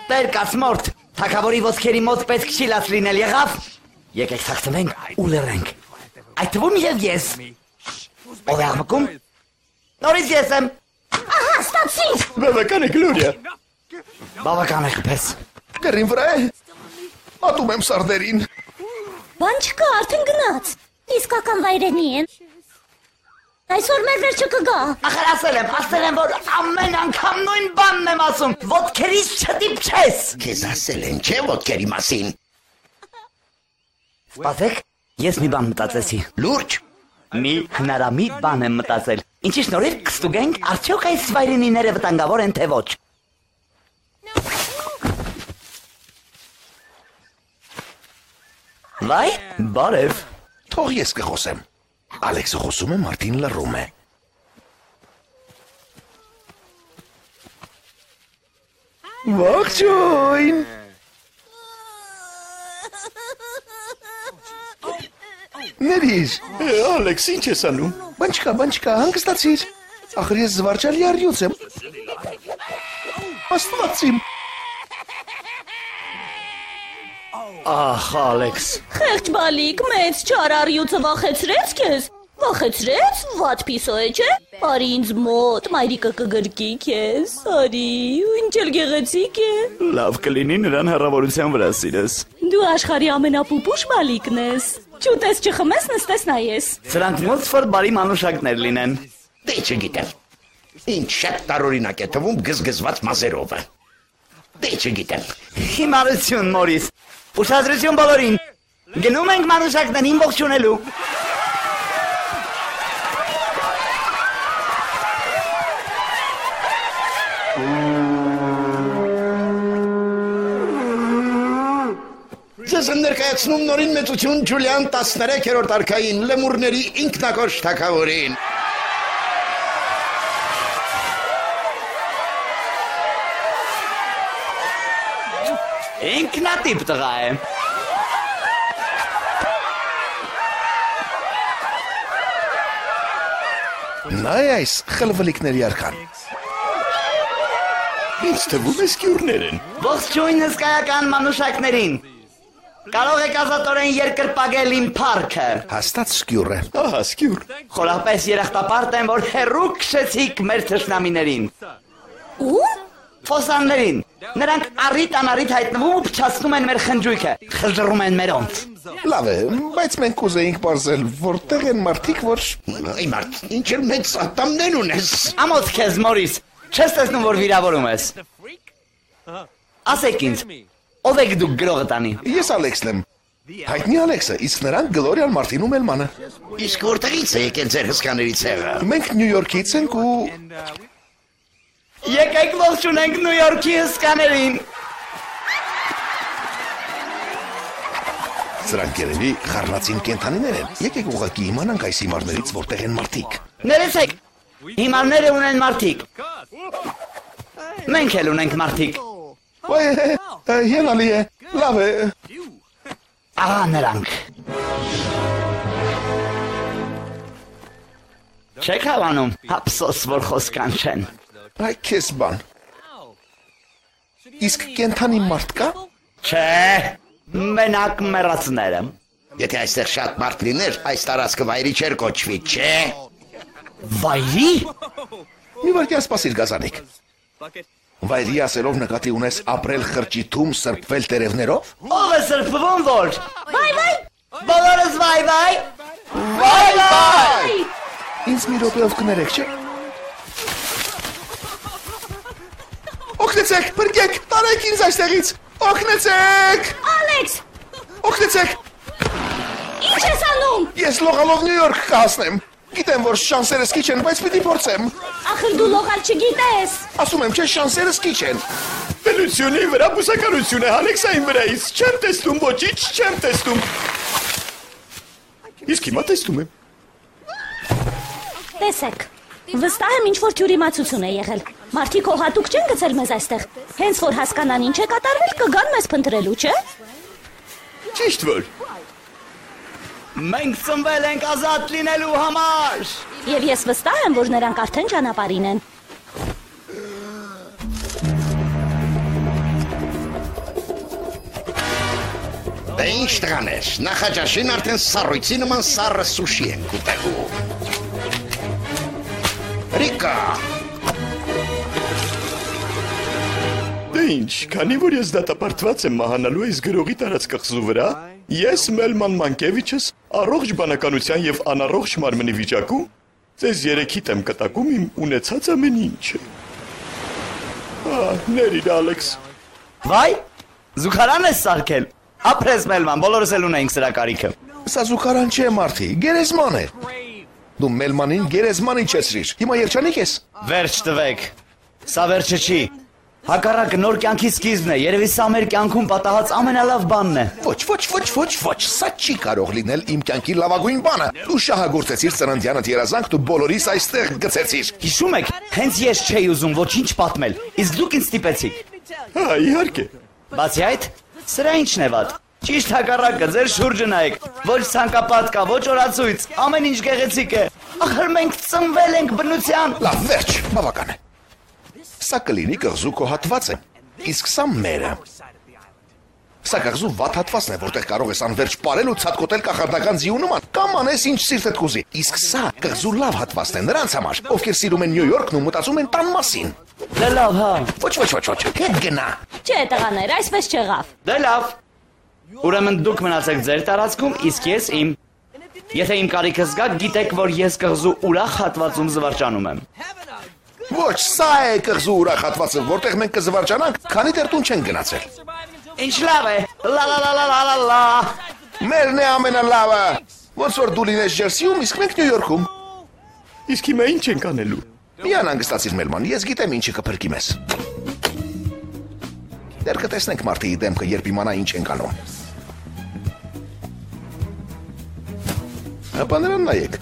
Տեր կասմորտ, թակավորի ոսկերի մոտ պետք չի լաց լինել եղավ։ Եկեք թաքցնենք ու լռենք։ Այդ թվում եւ ես։ Ով է աղմկում։ Նորից ես եմ։ Ահա, ստացիր։ Բավական է Գլորիա։ Բավական է խփես։ Գրին վրա է։ Ատում եմ սարդերին։ Բան չկա, արդեն գնաց։ Իսկական վայրենի են։ Այսօր մեր վերջը կգա։ Ախր ասել եմ, ասել եմ, որ ամեն անգամ նույն բանն եմ ասում։ Ոտքերից չդիպչես։ Քեզ ասել են, չէ՞ ոտքերի մասին։ Սպասեք, ես մի բան մտածեցի։ Լուրջ։ Մի հնարամիտ բան եմ մտածել։ Ինչի շնորհիվ կստուգենք, արդյոք այս վայրենիները վտանգավոր են թե ոչ։ Վայ, բարև։ Թող ես կխոսեմ։ Ալեքսը խոսում է, Մարտին լռում է։ Ողջույն։ Ներիր, Է, Ալեքս, ինչ ես անում։ բան չկա, բան չկա, հանգստացիր։ Ախր ես զվարճալի առյուծ եմ։ Աստվածիմ։ Ախ, Ալեքս։ Խեղճ բալիկ, մեծ չարարյուծը վախեցրեց քեզ։ Վախեցրեց, վատ պիսո է, չէ։ Արի ինձ մոտ, մայրիկը կգրկի քեզ։ Արի, ու ինչ էլ գեղեցիկ է։ Լավ կլինի նրան հեռավորության վրա սիրես։ Դու աշխարհի ամենապուպուշ բալիկն ես։ Չուտես չխմես, նստես նայես։ Սրանք ոնց որ բարի մանուշակներ լինեն։ Դե չգիտեմ։ Ինչ շատ տարօրինակ է թվում գզգզված մազերովը։ Դե չգիտեմ։ Հիմարություն, Մորիս։ Ուշադրություն բոլորին։ Գնում ենք մանուշակներին ողջունելու։ Ձեզ եմ ներկայացնում նորին մեծություն Ջուլիան 13-րդ արքային լեմուրների ինքնակոչ թակավորին։ Ինքնատիպ տղա եմ։ Նայ այս խլվլիկների արքան։ Ինչ թվում է սկյուրներ են։ Ողջույն հսկայական մանուշակներին։ Կարող եք ազատորեն երկրպագել իմ парքը։ Հաստատ սկյուռ է։ Ահա սկյուռ։ Խորապես երախտապարտ եմ, որ հերուկ քշեցիք մեր ճշնամիներին։ Ու՞։ Ֆոսաններին։ Նրանք առիթ անառիթ հայտնվում ու փչացնում են մեր խնջույքը։ Խժռում են մերոնց։ Լավ է, բայց մենք կուզեինք բարձել, որտեղ են մարդիկ, որ Այ մարդ, ինչ էլ մեծ ատամներ ունես։ Ամոթ քեզ, Մորիս։ Չես տեսնում, որ վիրավորում ես։ Ասեք ինձ, ով եք դուք գրողը տանի։ Ես Ալեքսն եմ։ Հայտնի Ալեքսը, իսկ նրանք Գլորիան Մարտին ու Մելմանը։ Իսկ որտեղից է եկել ձեր հսկաների ցեղը։ Մենք Նյու Յորքից ենք ու Եկեք ողջունենք Նյու Յորքի հսկաներին։ սրանք երևի խառնածին կենթանիներ են։ Եկեք ուղղակի իմանանք այս հիմարներից որտեղ են մարդիկ։ Ներեցեք։ Հիմարները ունեն մարդիկ։ Մենք էլ ունենք մարդիկ։ Ոայ, հենալի է։ Լավ է։ Ահա նրանք։ Չեք հավանում, ափսոս որ խոսքան չեն։ Այ քեզ բան։ Իսկ կենթանի մարդ կա։ Չէ, մենակ մեռածները։ Եթե այստեղ շատ մարդ լիներ, այս տարածքը վայրի չէր կոչվի, չէ։ Վայրի։ Մի վարքյան սպասիր գազանիկ։ Վայրի ասելով նկատի ունես ապրել խրճիթում սրբվել տերևներով։ Ով է սրբվում որ։ Վայ, վայ։ Բոլորս վայ վայ։ Վայ վայ։ Ինձ մի րոպեով կներեք, չէ։ Օգնեցեք, բրկեք, տարեք ինձ այստեղից։ Օգնեցեք, Ալեքս, օգնեցեք։ ի՞նչ ես անում։ Ես լողալով Նյու Յորք կհասնեմ։ Գիտեմ, որ շանսերս քիչ են, բայց պիտի փորձեմ։ Ախր դու լողալ չգիտես։ Ասում եմ, չէ, շանսերս քիչ են։ Բնությունի վրա բուսականություն է Ալեքսային վրայից։ Չեմ տեսնում, ոչինչ չեմ տեսնում։ Իսկ հիմա տեսնում եմ։ Տեսեք։ Վստահ եմ ինչ որ թյուրիմացություն է եղել։ Մարդիկ հողատուկ չեն գցել մեզ այստեղ։ Հենց որ հասկանան ինչ է կատարվել, կգան մեզ փնտրելու, չէ՞։ Ճիշտ որ։ Մենք ծնվել ենք ազատ լինելու համար։ Եվ ես վստահ եմ, որ նրանք արդեն ճանապարհին են։ Դե ինչ տղաներ, նախաճաշին արդեն սառույցի նման սառը սուշի են կուտելու։ Ռիկա, ինչ, քանի որ ես դատապարտված եմ մահանալու այս գրողի տարած կղզու վրա, ես Մելման Մանկևիչս առողջ բանականության եւ անառողջ մարմնի վիճակում ձեզ երեքիդ եմ կտակում իմ ունեցած ամեն ինչը։ Ահ, ներիր Ալեքս։ Վայ, զուգարան ես սարքել։ Ապրես Մելման, բոլորս էլ ունենք սրա կարիքը։ Սա զուգարան չէ, Մարտի, գերեզման է։ Դու Մելմանին գերեզման իջեցրիր։ Հիմա երջանիկ ես։ Վերջ տվեք։ Սա վերջը չի։ Հակառակը նոր կյանքի սկիզբն է։ Երևի սա մեր կյանքում պատահած ամենալավ բանն է։ Ոչ, ոչ, ոչ, ոչ, ոչ, սա չի կարող լինել իմ կյանքի լավագույն բանը։ Դու շահագործեցիր ծննդյանդ երազանք, դու բոլորիս այստեղ գցեցիր։ Հիշում եք, հենց ես չէի ուզում ոչինչ պատմել, իսկ դուք ինձ ստիպեցիք։ Հա, իհարկե։ Բացի այդ, սրա ինչն է վատ։ Ճիշտ հակառակը, ձեր շուրջը նայեք։ Ոչ ցանկապատ կա, ոչ օրացույց, ամեն ինչ գեղեցիկ է։ Ախր մենք ծնվել ենք բնության։ Լավ, վերջ, բավական է։ Սա կլինի կղզու քո հատվածը, իսկ սա մերը։ Սա կղզու վատ հատվածն է, որտեղ կարող ես անverջ ապարել ու ցածկոտել կախարդական ձիու նման, կամ անես ինչ սիրտդ կուզի։ Իսկ սա կղզու լավ հատվածն է նրանց համար, ովքեր սիրում են Նյու Յորքն ու մտածում են տան մասին։ Դե լավ, հա։ Ոչ, ոչ, ոչ, ոչ, հետ գնա։ Չէ, տղաներ, այսպես չեղավ։ Դե լավ։ Ուրեմն դուք մնացեք ձեր տարածքում, իսկ ես իմ։ Եթե իմ կարիքը զգա, գիտեք, որ ես կղզու ուրախ հատվածում զվարճանում եմ։ Ոչ, սա է կղզու ուրախ հատվածը, որտեղ մենք կզվարճանանք, քանի դեռ տուն չեն գնացել։ Ինչ լավ է։ Լա լա լա լա լա լա լա։ Մերն է ամենալավը։ Ոնց որ դու լինես Ջերսիում, իսկ մենք Նյու Յորքում։ Իսկ հիմա ինչ ենք անելու։ Միան հանգստացիր Մելման, ես գիտեմ ինչը կփրկի մեզ։ Դեռ կտեսնենք մարդի դեմքը, երբ իմանա ինչ ենք անում։ Հապա նրան նայեք։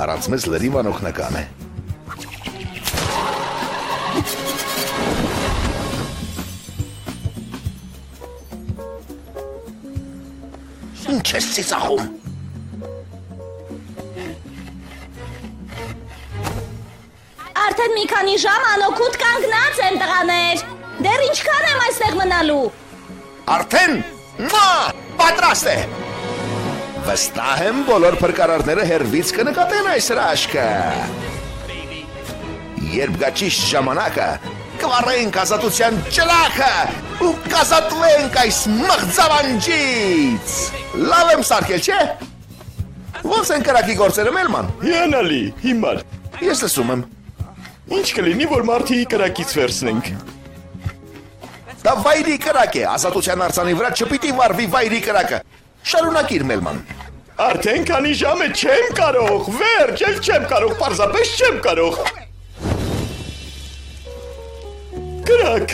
Առանց մեզ լրիվ անօգնական է։ Ինչ ես ծիծաղում։ Արդեն մի քանի ժամ անօգուտ կանգնած եմ տղաներ։ Դեռ ինչքան եմ այստեղ մնալու։ Արդեն նա պատրաստ է։ Վստահ եմ բոլոր փրկարարները հերվից կնկատեն այս հրաշքը։ Երբ գա ճիշտ ժամանակը, կվառենք ազատության ճլախը ու կազատվենք այս մղձավանջից։ Լավ եմ սարքել, չէ։ Ոնց են կրակի գործերը մելման։ Հիանալի, հիմար։ Ես լսում եմ։ Ինչ կլինի, որ մարդի կրակից վերցնենք։ Դա վայրի կրակ է, ազատության արձանի վրա չպիտի վարվի վայրի կրակը։ Շարունակիր Մելման։ Արդեն քանի ժամ է չեմ կարող, վերջ, չեմ կարող, պարզապես չեմ կարող։ Կրակ։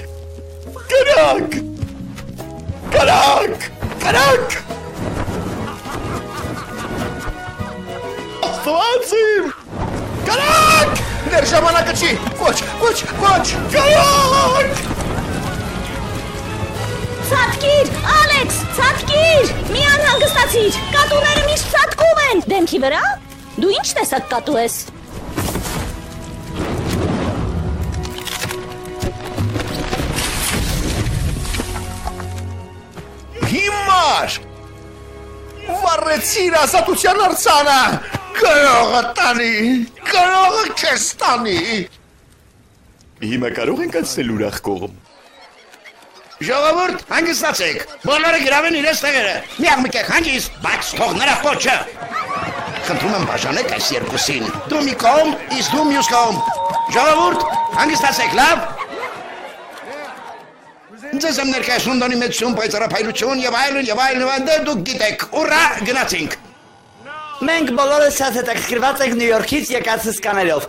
Կրակ։ Կրակ։ Կրակ։ Աստվածիմ։ Կրակ։ Դեր ժամանակը չի։ Ոչ, ոչ, ոչ։ Կրակ։ Ցածկիր, Ալեքս, ցածկիր։ Մի անհանգստացիր։ Կատուները միշտ ցածկում են։ Դեմքի վրա։ Դու ինչ տեսակ կատու ես։ Վառեցիր ազատության արձանը։ Գրողը տանի։ Գրողը քեզ տանի։ Հիմա կարող ենք անցնել ուրախ կողմ։ Ժողովուրդ, հանգստացեք։ Բոլորը գրավեն իրենց տեղերը։ մի կեք հանգիստ, բայց թող նրա փոչը։ Խնդրում եմ բաժանեք այս երկուսին։ Դու մի կողմ, իսկ դու մյուս կողմ։ Ժողովուրդ, հանգստացեք, լավ։ Ձեզ եմ ներկայացնում դոնի մեծություն, պայծառափայլություն եւ այլն եւ այլն եւ այլն դուք գիտեք։ Ուրա, գնացինք։ Մենք բոլորս շատ հետաքրքրված ենք Նյու Յորքից եկած սկաներով։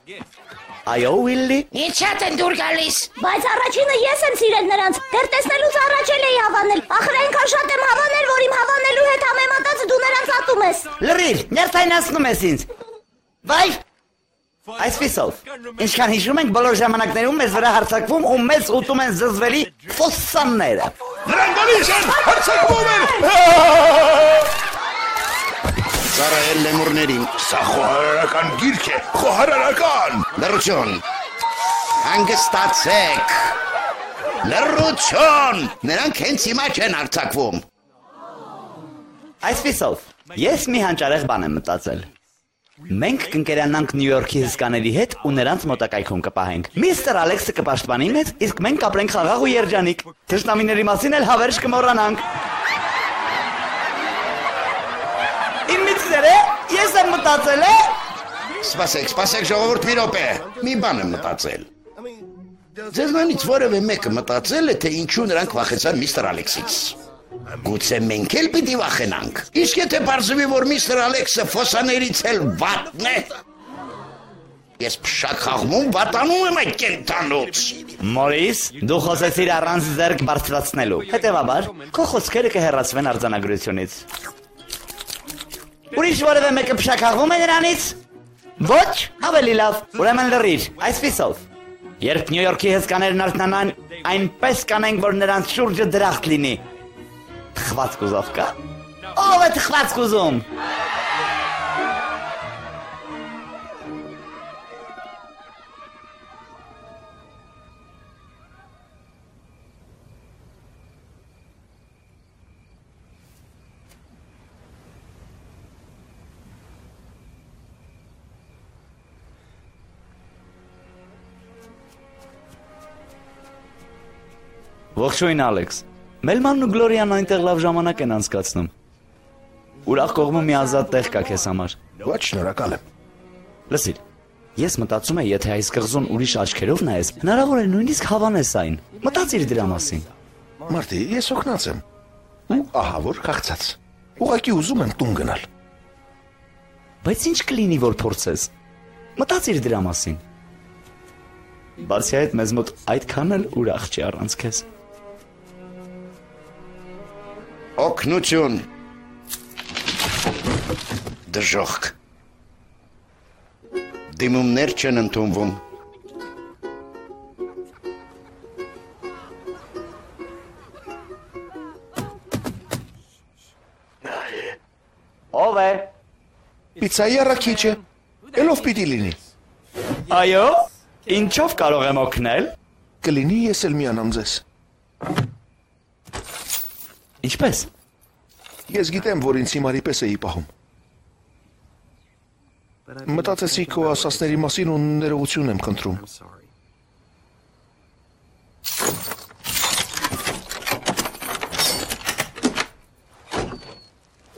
Այո, Ուիլլի։ Ինչա՞տ են դուր գալիս։ Բայց առաջինը ես եմ սիրել նրանց։ Դեռ տեսնելուց առաջ էլ էի հավանել։ Ախր այնքան շատ եմ հավանել, որ իմ հավանելու հետ համեմատած դու նրանց ատում ես։ Լրիվ, ներթայնացնում ես ինձ։ Վայ։ Այսպեսով, ինչքան հիշում ենք բոլոր ժամանակներում մեզ վրա հարցակվում ու մեզ ուտում են զզվելի ֆոսսանները։ Նրան գալիս են, հրցակվում են։ Ծառայել լեմուրներին։ Սա խոհարարական գիրք է, խոհարարական։ Լրություն։ Հանգստացեք։ Լրություն։ Նրանք հենց հիմա չեն արձակվում։ Այսպեսով, ես մի հանճարեղ բան եմ մտածել։ Մենք կընկերանանք Նյու Յորքի հսկաների հետ ու նրանց մոտակայքում կպահենք։ Միստր Ալեքսը կպաշտպանի մեզ, իսկ մենք կապրենք խաղաղ ու երջանիկ։ Թշնամիների մասին էլ հավերժ կմոռանանք։ Իմ միտքները ես եմ մտածել է։ Սպասեք, սպասեք ժողովուրդ մի րոպե։ Մի բան եմ մտածել։ Ձեզանից որևէ մեկը մտածել է, թե ինչու նրանք վախեցան միստր Ալեքսից։ Գուցե մենք էլ պիտի վախենանք։ Իսկ եթե բարձվի, որ միստր Ալեքսը ֆոսաներից էլ վատն է, ես փշակաղմում վատանում եմ այդ կենտանոց։ Մորիս, դու խոսեցիր առանց ձեռք բարձրացնելու։ Հետևաբար, քո խոսքերը կհեռացվեն արձանագրությունից։ Ուրիշ որևէ մեկը փշակաղվում է նրանից։ Ոչ, ավելի լավ։ Ուրեմն լրիր, այսպեսով։ Երբ Նյու Յորքի հսկաներն արթնանան, այնպես կանենք, որ նրանց շուրջը դրախտ լինի։ Թխված կուզով կա։ Ո՞վ է թխված կուզում։ Ողջույն Ալեքս։ Մելմանն ու Գլորիան այնտեղ լավ ժամանակ են անցկացնում։ Ուրախ կողմը մի ազատ տեղ կա քեզ համար։ Ոչ, շնորհակալ եմ։ Լսիր, ես մտածում եմ, եթե այս կղզուն ուրիշ աչքերով նայես, հնարավոր է նույնիսկ հավանես այն։ Մտածիր դրա մասին։ Մարտի, ես օգնած եմ։ Ու ահա որ քաղցած։ Ուղղակի ուզում եմ տուն գնալ։ Բայց ինչ կլինի, որ փորձես։ Մտածիր դրա մասին։ Բացի այդ, մեզ մոտ այդքան էլ ուրախ չի առանց քեզ։ Օգնություն։ Դժոխք։ Դիմումներ չեն ընդունվում։ Ո՞վ է։ Պիցայի առաքիչը։ Էլով պիտի լինի։ Այո, ինչով կարող եմ օգնել։ Կլինի ես էլ միանամ ձեզ։ Ինչպես։ Ես գիտեմ, որ ինձ հիմարի պես էի պահում։ Մտածեցի քո ասասների մասին ու ներողություն եմ խնդրում։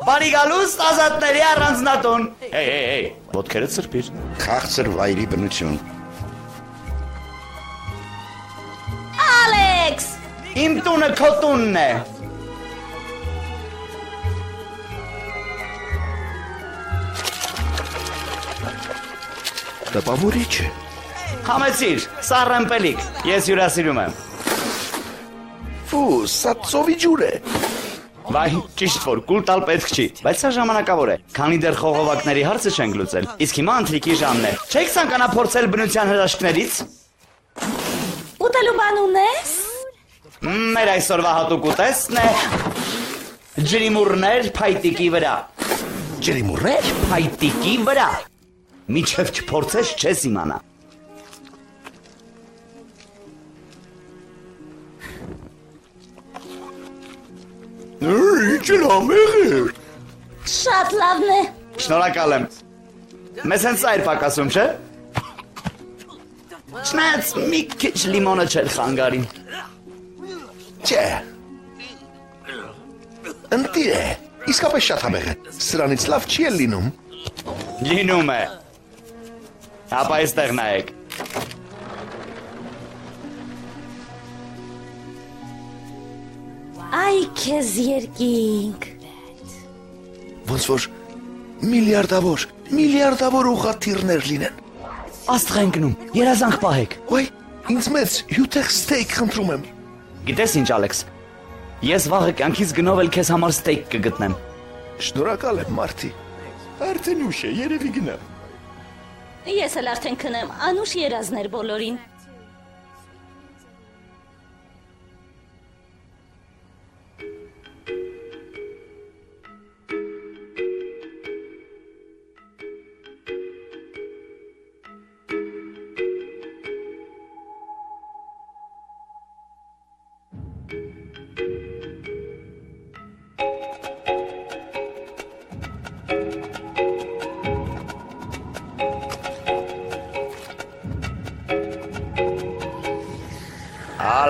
Բարի գալուս ազատների առանձնատուն։ Հեյ, հեյ, հեյ, ոտքերը ծրբիր։ Խաղցր վայրի բնություն։ Ալեքս, Իմ տունը քո տունն է։ Տպավորիչ է։ Համեցիր, սա ռեմպելիկ։ Ես հյուրասիրում եմ։ Ֆու, սա ծովի ջուր է։ Վայ, ճիշտ որ կուլ տալ պետք չի, բայց սա ժամանակավոր է։ Քանի դեռ խողովակների հարցը չենք լուծել։ Իսկ հիմա ընթրիկի ժամն է։ Չեք ցանկանա փորձել բնության հրաշքներից։ Ուտելու բան ունես։ Մեր այսօրվա հատուկ ուտեստն է ջրիմուրներ փայտիկի վրա։ Ջրիմուրներ։ Փայտիկի վրա։ Միչև չփորձես չես իմանա։ Ինչ լամեղ է։ Շատ լավն է։ Շնորհակալ եմ։ Մեզ հենց սա էր պակասում, չէ՞։ Չնայած մի քիչ լիմոնը չէր խանգարին։ Չէ։ Ընտիր է։ Իսկապես շատ համեղ է։ Սրանից լավ չի էլ լինում։ Լինում է։ Ապա այստեղ նայեք։ Այ քեզ երկինք։ Ոնց որ միլիարդավոր, միլիարդավոր ուղաթիռներ լինեն։ Աստղ են գնում։ Երազանք պահեք։ Ոայ, ինձ մեծ հյութեղ ստեյք խնդրում եմ։ Գիտես ինչ, Ալեքս։ Ես վաղը կյանքից գնով էլ քեզ համար ստեյք կգտնեմ։ Շնորհակալ եմ, Մարտի։ Արդեն ուշ է, երևի գնա։ Ես էլ արդեն քնեմ, անուշ երազներ բոլորին։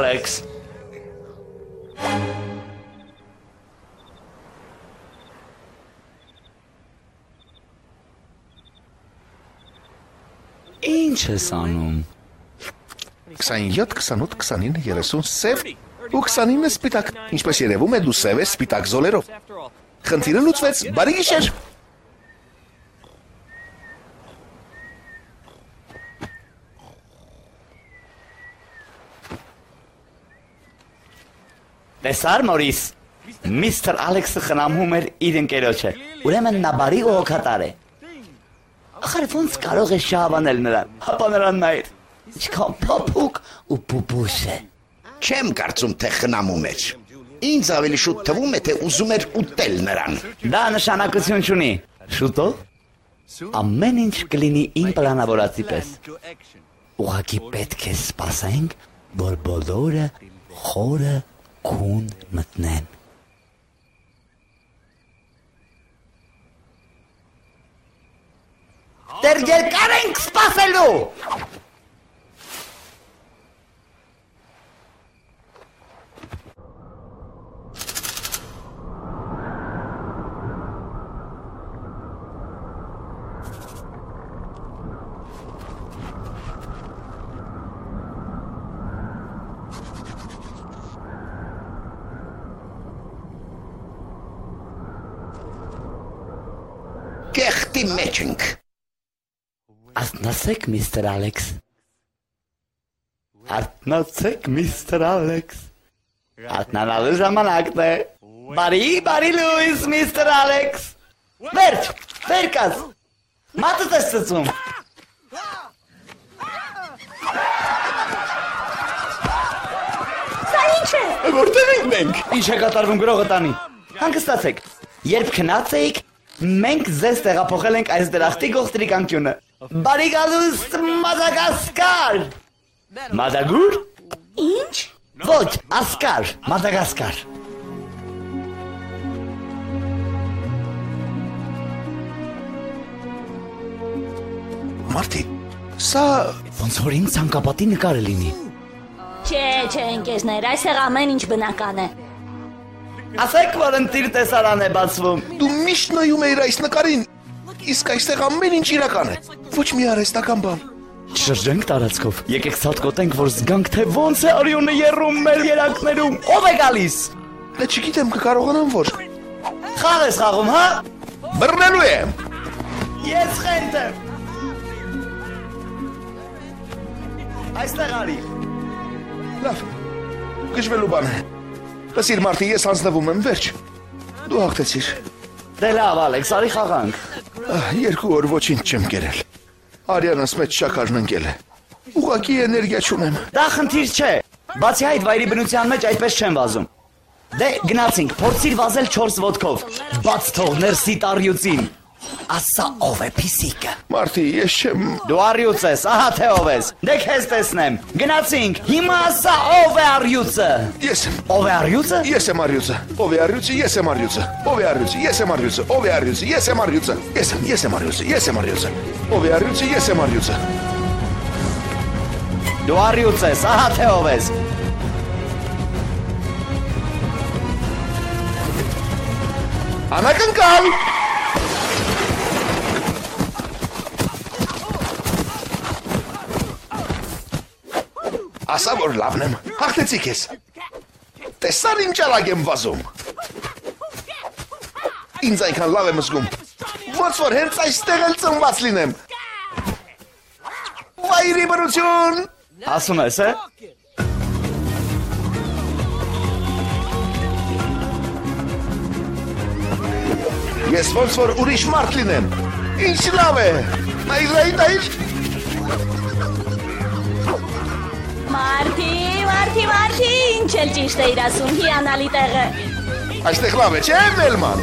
Ալեքս։ Ինչ ես անում։ 27, 28, 29, 30 սև ու 29 սպիտակ։ Ինչպես երևում է, դու սև ես սպիտակ զոլերով։ Խնդիրը լուծվեց։ Բարի գիշեր։ Տեսար Մորիս։ Միստր Ալեքսը խնամում էր իր ընկերոջը։ Ուրեմն նա բարի ու հոգատար է։ Ախր ոնց կարող է շահավանել նրան։ Հապա նրան նայր։ Ինչքան փափուկ ու պուպուս է։ Չեմ կարծում, թե խնամում էր։ Ինձ ավելի շուտ թվում է, թե ուզում էր ուտել նրան։ Դա նշանակություն չունի։ Շուտով ամեն ինչ կլինի իմ պլանավորածի պես։ Ուղղակի պետք է սպասենք, որ բոլորը խորը քուն մտնեն։ Դեռ երկար ենք սպասելու։ Կեղտի մեջ ենք։ Արտնացեք, միստր Ալեքս։ Արտնացեք, միստր Ալեքս։ Արտնանալու ժամանակն է։ Բարի, բարի լույս, միստր Ալեքս։ Վերջ, վերկաս։ Մատը ես ծծում։ Սա ինչ է։ Որտեղ ենք մենք։ Ինչ է կատարվում գրողը տանի։ Հանգստացեք։ Երբ քնած էիք, մենք ձեզ տեղափոխել ենք այս դրախտի գողտրիկ անկյունը։ Բարի գալուս Մադագասկար։ Մադագուր։ Ինչ։ Ոչ, Ասկար, Մադագասկար։ Մարտի, սա Ոնց որ ինձ ցանկապատի նկարը լինի։ Չէ, չէ, ընկերներ, այստեղ ամեն ինչ բնական է։ Ասեք, որ ընտիր տեսարան է բացվում։ դու միշտ նայում ես այս նկարին։ Իսկ այստեղ ամեն ինչ իրական է։ Ոչ մի արհեստական բան։ Շրջենք տարածքով։ Եկեք ցածկոտենք, որ զգանք թե ոնց է արյունը երրում մեր երակներում։ Ո՞վ է գալիս։ Դե չգիտեմ կկարողանամ որ։ Խաղ ես խաղում, հա։ Բռնելու եմ։ Ես խենթ եմ։ Այստեղ արի։ Լավ։ Գժվելու բան Լսիր Մարտի, ես հանձնվում եմ, վերջ։ Դու հաղթեցիր։ Դե լավ, Ալեքս, արի խաղանք։ Երկու օր ոչինչ չեմ կերել։ Արյանս մեջ շաքարն ընկել է։ Ուղակի էներգիա չունեմ։ Դա խնդիր չէ։ Բացի այդ վայրի բնության մեջ այդպես չեն վազում։ Դե գնացինք, փորձիր վազել 4 ոտքով։ Բաց թող ներսի տարյուծին։ Ասա ով է փիսիկը։ Մարտի, ես չեմ։ Դու արյուծ ես, ահա թե ով ես։ Դե քեզ տեսնեմ։ Գնացինք։ Հիմա ասա ով է արյուծը։ Ես եմ։ Ով է արյուծը։ Ես եմ արյուծը։ Ով է արյուծը, ես եմ արյուծը։ Ով է արյուծը, ես եմ արյուծը։ Ով է արյուծը, ես եմ արյուծը։ Ես եմ, ես եմ արյուծը, ես եմ արյուծը։ Ով է արյուծը, ես եմ արյուծը։ Դու արյուծ ես, ահա թե ով ես։ Անակնկալ։ Ասա որ լավն եմ։ Հաղթեցի քեզ։ Տեսար ինչ արագ եմ վազում։ Ինձ այնքան լավ եմ զգում։ Ոնց որ հենց այստեղ էլ ծնված լինեմ։ Վայրի բրություն։ Ասում ես, է։ Ես ոնց որ ուրիշ մարդ լինեմ։ Ինչ լավ է։ Այր, այր, այր։ Մարտի, Մարտի, Մարտի, ինչ էլ ճիշտ էիր ասում, հիանալի տեղը։ Այստեղ լավ է, չէ՞, Վելման։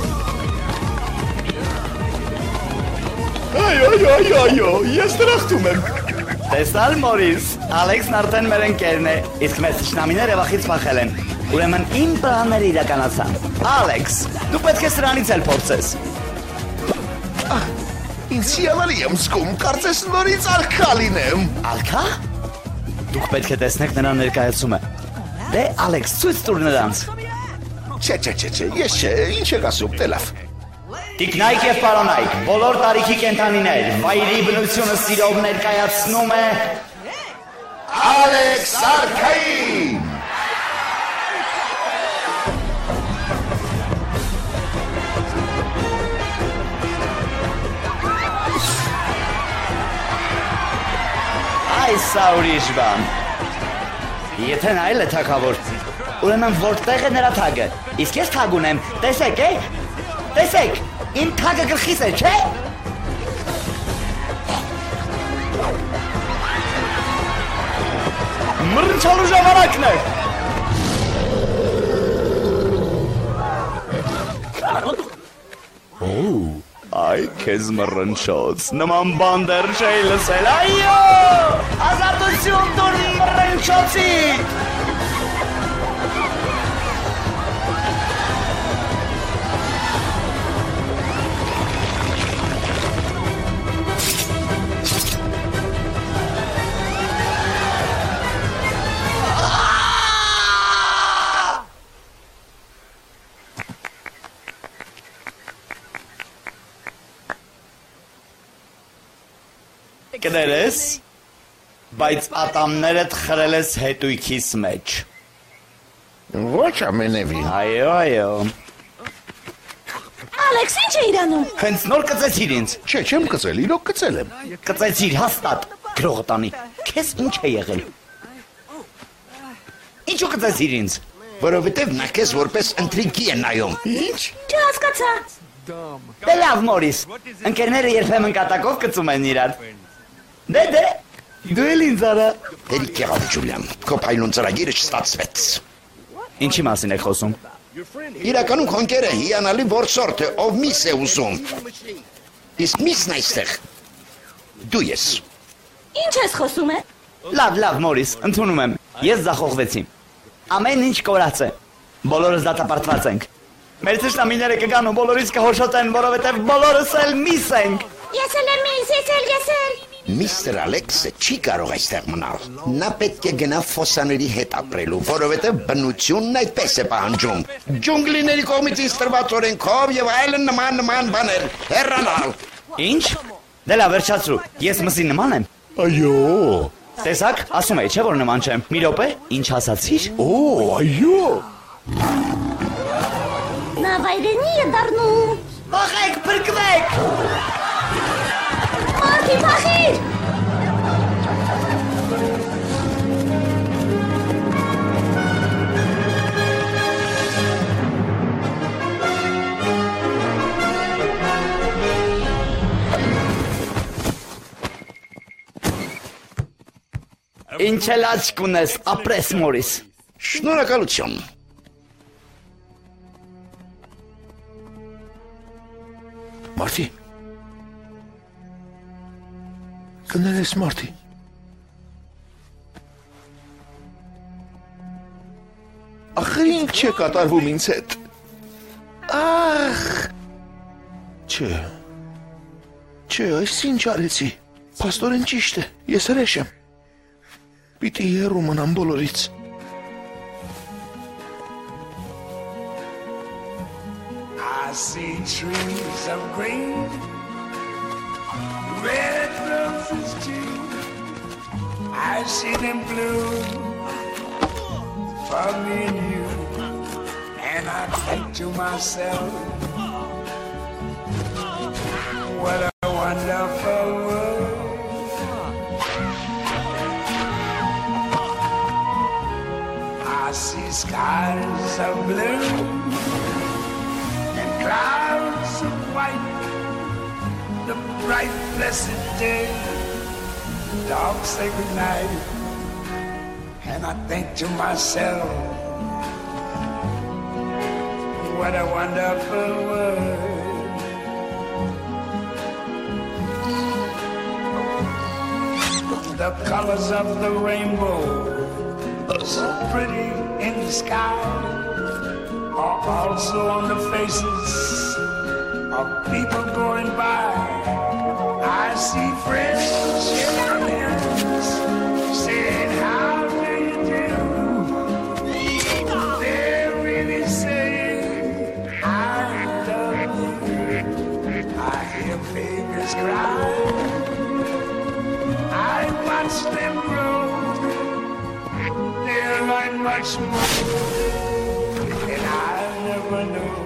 Այո, այո, այո, այո, ես դրախտում եմ։ Տեսալ Մորիս, Ալեքսն արդեն մեր ընկերն է, իսկ մեր ճշնամիները վախից փախել են։ Ուրեմն իմ պլանները իրականացան։ Ալեքս, դու պետք է սրանից էլ փորձես։ Ինձ հիանալի եմ զգում, կարծես նորից արքա լինեմ։ Ալքա։ Դուք պետք է տեսնեք նրա ներկայացումը։ Դե Ալեքս, ցույց տուր նրանց։ Չէ, չէ, չէ, չէ, ես չէ, ինչ եք ասում, դե լավ։ Տիկնայք եւ պարոնայք, բոլոր տարիքի կենթանիներ, վայրի բնությունը սիրով ներկայացնում է Ալեքս Արքային։ այս սա ուրիշ բան։ Եթե նա այլ է թակավոր, ուրեմն որտեղ է նրա թագը։ Իսկ ես թագ ունեմ, տեսեք, է։ Տեսեք, իմ թագը գլխիս է, չէ՞։ Մռնչալու ժամանակն է։ Այ քեզ մռնչոց, նման բան դեռ չէի լսել, այո! Ազատություն դուր մռնչոցի! Բայց ատամներդ խրել ես հետույքիս մեջ։ Ոչ ամենևին։ Այո, այո։ Ալեքս, ինչ է իրանում։ Հենց նոր կծեցիր ինձ։ Չէ, չեմ կծել, իրոք կծել եմ։ Կծեցիր հաստատ։ Գրողը տանի։ Քեզ ինչ է եղել։ Ինչու կծեցիր ինձ։ Որովհետև նա քեզ որպես ընտրինքի է նայում։ Ինչ։ Չհասկացա։ Դե լավ, Մորիս։ Ընկերները երբեմն կատակով կծում են իրար։ Դե դե։ Դու էլ ինձ արա։ Դերիկ եղավ Ջուլիան։ Քո փայլուն ծրագիրը չստացվեց։ Ինչի մասին եք խոսում։ Իրականում քոնկերը հիանալի որսորդ է, ով միս է ուզում։ Իսկ միսն այստեղ։ Դու ես։ Ինչ ես խոսում է։ Լավ, լավ, Մորիս, ընդունում եմ։ Ես զախողվեցի։ Ամեն ինչ կորած է։ Բոլորս դատապարտված ենք։ Մեր ծշտամիները կգան ու բոլորից կհոշոտեն, որովհետև բոլորս էլ միս ենք։ Ես էլ եմ ինձ, ես էլ, ես էլ։ Միստր Ալեքսը չի կարող այստեղ մնալ։ Նա պետք է գնա ֆոսաների հետ ապրելու, որովհետև բնությունն այդպես է պահանջում։ Ջունգլիների կողմից տրված օրենքով եւ այլն նման նման բաներ։ Հեռանալ։ Ինչ։ Դե լավ, վերջացրու։ Ես մսի նման եմ։ Այո։ Տեսակ, ասում էի, չէ՞ որ նման չեմ։ Մի րոպե, ինչ ասացիր։ Օ, այո։ Նա վայրենի է դառնում։ Փախեք, փրկվեք։ Մարտի փախիր։ Ինչ էլ աչք ունես, ապրես Մորիս։ Շնորհակալություն։ Մարտի։ Կներես Մարտի։ Ախր ինչ է կատարվում ինձ հետ։ Ախ։ Չէ։ Չէ, այս ինչ արեցի։ Պաստորեն ճիշտ է։ Ես հրեշ եմ։ Պիտի հեռու մնամ բոլորից։ I see trees of green, red too. I see them bloom for me and you. And I think to myself, what a wonderful world. I see skies of blue and clouds of white, the bright blessed day, dark sacred night, and I think to myself, what a wonderful world. The colors of the rainbow, so pretty in the sky are also on the faces of people going by. I see friends shaking hands, saying, How do you do? They're really saying, I love you. I hear babies cry. I watch them grow. They'll learn much more and I never knew.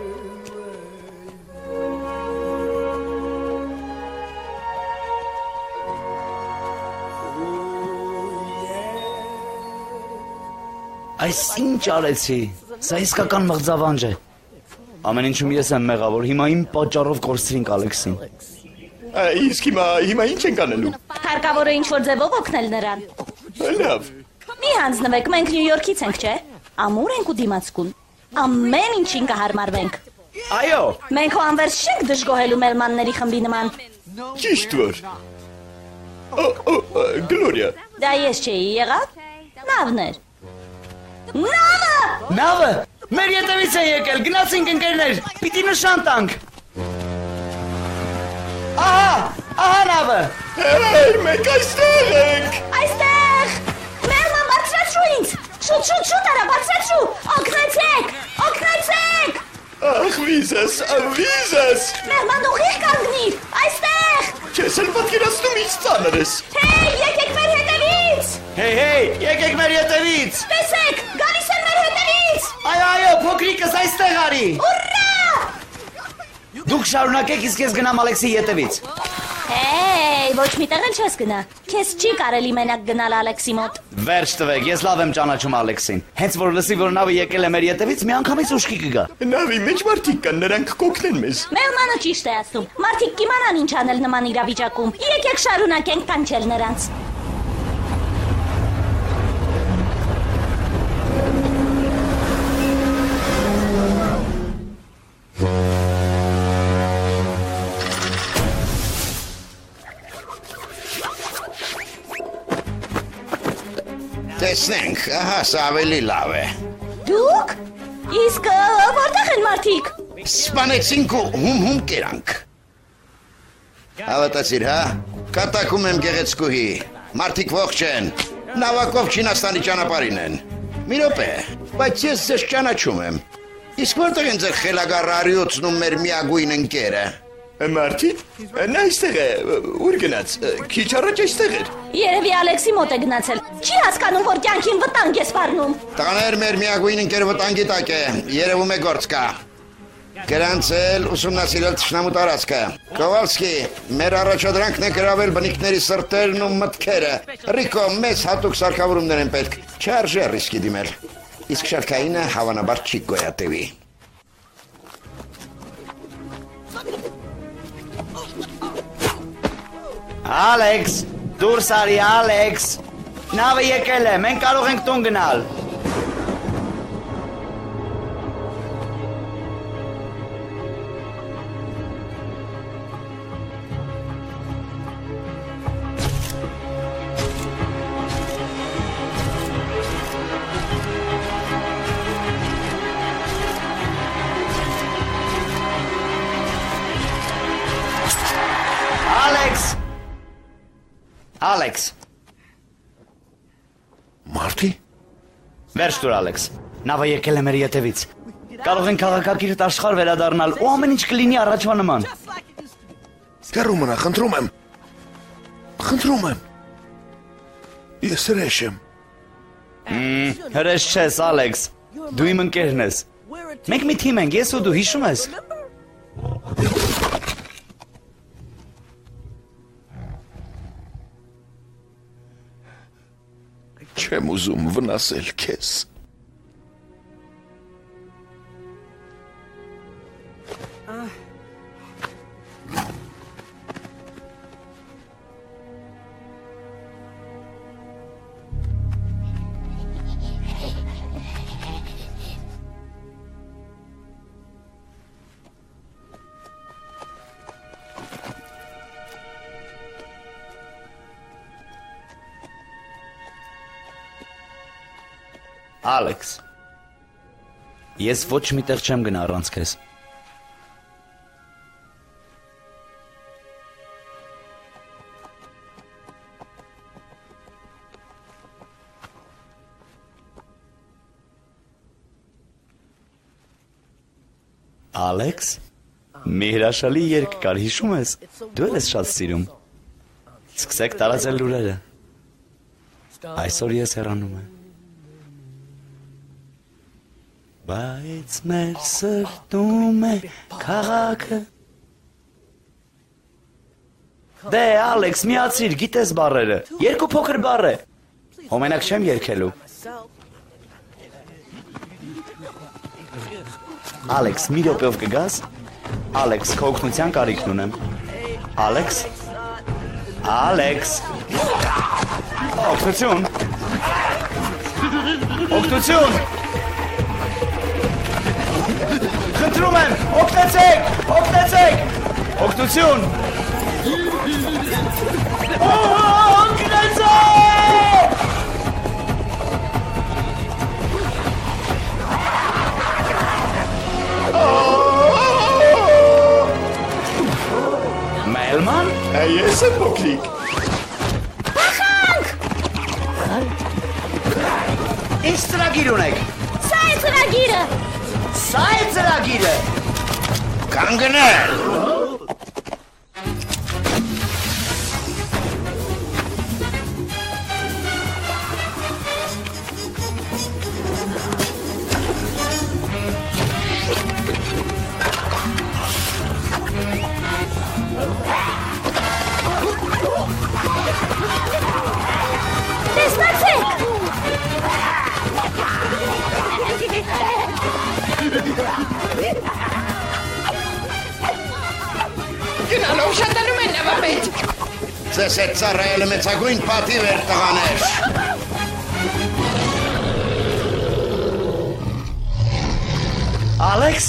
Այս ինչ արեցի։ Սա իսկական մղձավանջ է։ Ամեն ինչում ես եմ մեղավոր։ Հիմա իմ պատճառով կորցրինք Ալեքսին։ Իսկ հիմա հիմա ինչ ենք անելու։ Հարկավոր է ինչ-որ ձևով օգնել նրան։ Լավ։ Մի հանձնվեք, մենք Նյու Յորքից ենք, չէ՞։ Ամուր ենք ու դիմացկուն։ Ամեն ինչին կհարմարվենք։ Այո, Մենք հո անվերջ չենք դժգոհելու մելմանների խմբի նման։ Ճիշտ որ։ Գլորիա։ Դա ես չէի եղավ։ Նավներ։ Նավը! նավը մեր ետևից է եկել։ Գնացինք ընկերներ։ Պիտի նշան տանք։ Ահա, ահա նավը։ Հեյ, մենք այստեղ ենք։ Այստեղ! Մելման բարձրացրու ինձ։ Շուտ, շուտ, շուտ արա, բարձրացրու։ Օգնեցեք! Օգնեցեք! Ախ, վիզես, վիզես։ Մելման ուղիղ կանգնիր։ Այստեղ! Չես էլ պատկերացնում ինչ ծանր ես։ Հեյ, եկեք մեր հետևից։ Հեյ, հեյ, եկեք մեր ետևից։ Տեսեք, գալիս են մեր հետևից։ Այո, այո, փոքրիկս այստեղ արի։ Ուռա! Դուք շարունակեք, իսկ ես գնամ Ալեքսի ետևից։ Հեյ, ոչ մի տեղ չես գնա։ Քեզ չի կարելի մենակ գնալ Ալեքսի մոտ։ Վերջ տվեք, ես լավ եմ ճանաչում Ալեքսին։ Հենց որ լսի, որ նավը եկել է մեր ետևից, միանգամից ուշքի կգա։ Նավի մեջ մարդիկ կան, նրանք կօգնեն մեզ։ Մեղմանը ճիշտ է ասում։ Մարդիկ կիմանան ինչ անել նման իրավիճակում։ Եկեք շարունակենք կանչել նրանց։ Տեսնենք, ահա սա ավելի լավ է։ Դուք? Իսկ որտեղ են մարդիկ։ Սպանեցինք ու հում-հում կերանք։ Հավատացիր, հա։ Կատակում եմ գեղեցկուհի։ Մարդիկ ողջ են։ Նավակով Չինաստանի ճանապարհին են։ Մի րոպե, բայց ես ձեզ ճանաչում եմ։ Իսկ որտեղ են ձեր խելագարարիոցն ու մեր միագույն ընկերը։ Մարտին, նա այստեղ է, ուր գնաց։ Քիչ առաջ այստեղ էր։ Երևի Ալեքսի մոտ է գնացել։ Չի հասկանում, որ կյանքին վտանգ է սպառնում։ Տղաներ, մեր միագույն ընկերը վտանգի տակ է։ Երևում է գործ կա։ Գրանցել ուսումնասիրել ճշնամու տարածքը։ Կովալսկի, մեր առաջադրանքն է գրավել բնիկների սրտերն ու մտքերը։ Ռիկո, մեզ հատուկ սարքավորումներ են պետք։ Չարժե ռիսկի դիմել։ Իսկ շարքայինը հավանաբար չի գոյատևի։ Ալեքս, դուրս արի Ալեքս։ Նավը եկել է, մենք կարող ենք տուն գնալ։ վերջ դուր Ալեքս։ Նավը եկել է մեր ետևից։ Կարող են քաղաքակիրթ աշխարհ վերադառնալ ու ամեն ինչ կլինի առաջվա նման։ Հեռու մնա, խնդրում եմ։ Խնդրում եմ։ Ես հրեշ եմ։ Հրես չես, Ալեքս։ Դու իմ ընկերն ես։ Մենք մի թիմ ենք, ես ու դու հիշում ես։ Չեմ ուզում վնասել քեզ։ Ալեքս։ Ես ոչ միտեղ չեմ գնա առանց քեզ։ Ալեքս, մի հրաշալի երգ կար, հիշում ես։ Դու ես շատ սիրում։ Սկսեք տարածել լուրերը։ Այսօր ես հեռանում եմ։ Բայց մեր սրտում է քաղաքը Դե Ալեքս միացիր, գիտես բառերը։ Երկու փոքր բառ է։ Հոմենակ չեմ երկելու։ Ալեքս, մի րոպեով կգաս։ Ալեքս, քո օգնության կարիքն ունեմ։ Ալեքս։ Ալեքս։ Օգնություն։ Օգնություն։ Խնդրում եմ, օգնեցեք, օգնեցեք։ Օգնություն։ Օգնեցեք։ Մելման, Ես եմ փոքրիկ։ ինչ ծրագիր ունեք։ Սա է ծրագիրը։ Սա է ծրագիրը։ Կանգնել։ ծառայելը մեծագույն պատիվ էր տղաներ։ Ալեքս,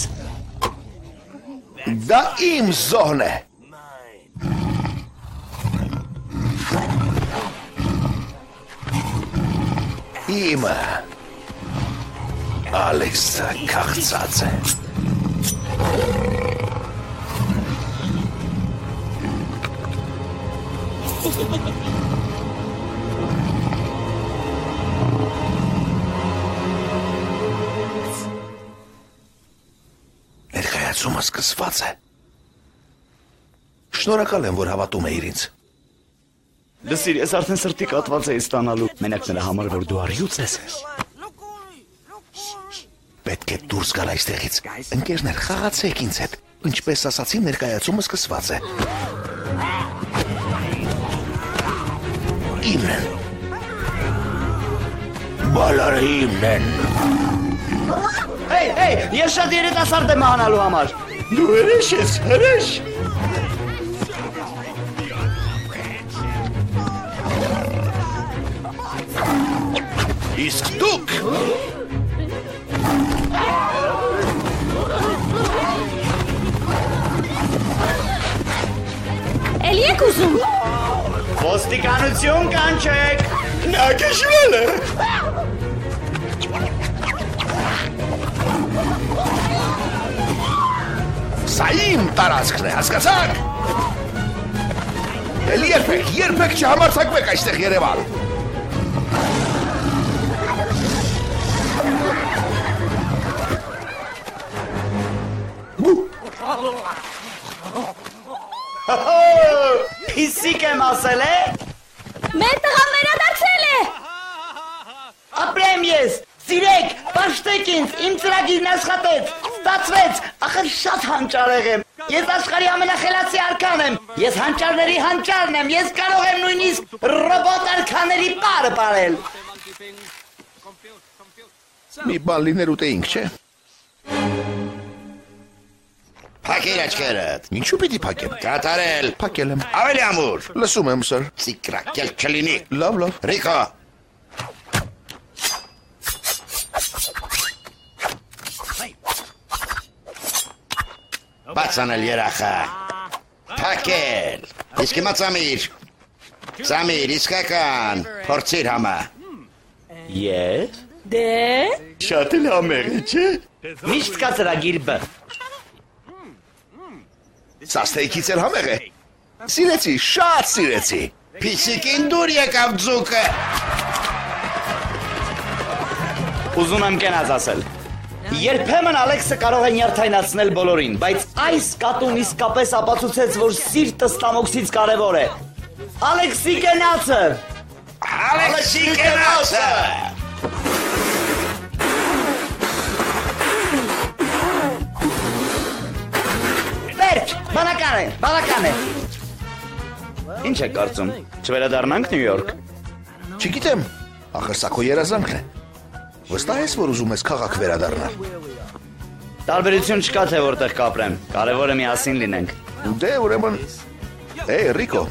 Դա իմ զոհն է։ Իմը։ Ալեքսը քաղցած է։ Ներկայացումը սկսված է։ Շնորհակալ եմ, որ հավատում եք ինձ։ Լսիր, ես արդեն սրտի կատված էի ստանալու։ Մենակ նրա համար որ դու արյուծ ես։ Պետք է դուրս գալ այստեղից։ Ընկերներ, խաղացեք ինձ հետ։ Ինչպես ասացի, ներկայացումը սկսված է։ Իմն են։ Բալարը իմն են։ Հեյ, հեյ, ես շատ երիտասարդ եմ հանալու համար։ Դու հրեշ ես, հրեշ։ Ոստիկանություն կանչեք։ Նա գժվել է։ Սա իմ տարածքն է, հասկացաք։ Էլ երբեք, երբեք չհամարցակվեք այստեղ Երևան։ Փիսիկ եմ ասել է։ Մեր տղան վերադարձել է։ Ապրեմ ես։ Սիրեք, պաշտեք ինձ, իմ ծրագիրն աշխատեց, ստացվեց, ախր շատ հանճարեղ եմ։ Ես աշխարհի ամենախելացի արքան եմ։ Ես հանճարների հանճարն եմ։ Ես կարող եմ նույնիսկ ռոբոտ արքաների պարը ապարել։ Մի բան լիներ ուտեինք, չէ։ Փակեր աչքերդ։ Ինչու պիտի փակեմ։ Կատարել։ Փակել եմ։ Ավելի ամուր։ Լսում եմ, սր։ Սիկրակել չլինի։ Լավ, լավ։ Ռիկո։ Բացանել երախա։ Փակել։ Իսկ հիմա ծամիր։ Ծամիր, իսկական։ Փորձիր համա։ Ես Դե, Շատ էլ համեղ է, չէ։ միշտ կա ծրագիր B։ Սա ստեյքից էլ համեղ է։ Սիրեցի, շատ սիրեցի։ Փիսիկին դուր եկավ ձուկը։ Ուզում եմ կենաց ասել։ Երբեմն Ալեքսը կարող է նյարդայնացնել բոլորին, բայց այս կատուն իսկապես ապացուցեց, որ սիրտը ստամոքսից կարևոր է։ Ալեքսի կենացը։ Ալեքսի կենացը։ բանական է, բանական է։ Ինչ է կարծում։ Չվերադառնանք Նյու Յորք։ Չգիտեմ, ախր սա քո երազանքն է։ Վստահ ես, որ ուզում ես քաղաք վերադառնալ։ Տարբերություն չկա թե որտեղ կապրեմ։ Կարևորը միասին լինենք։ Դե ուրեմն Էй, Ռիկո,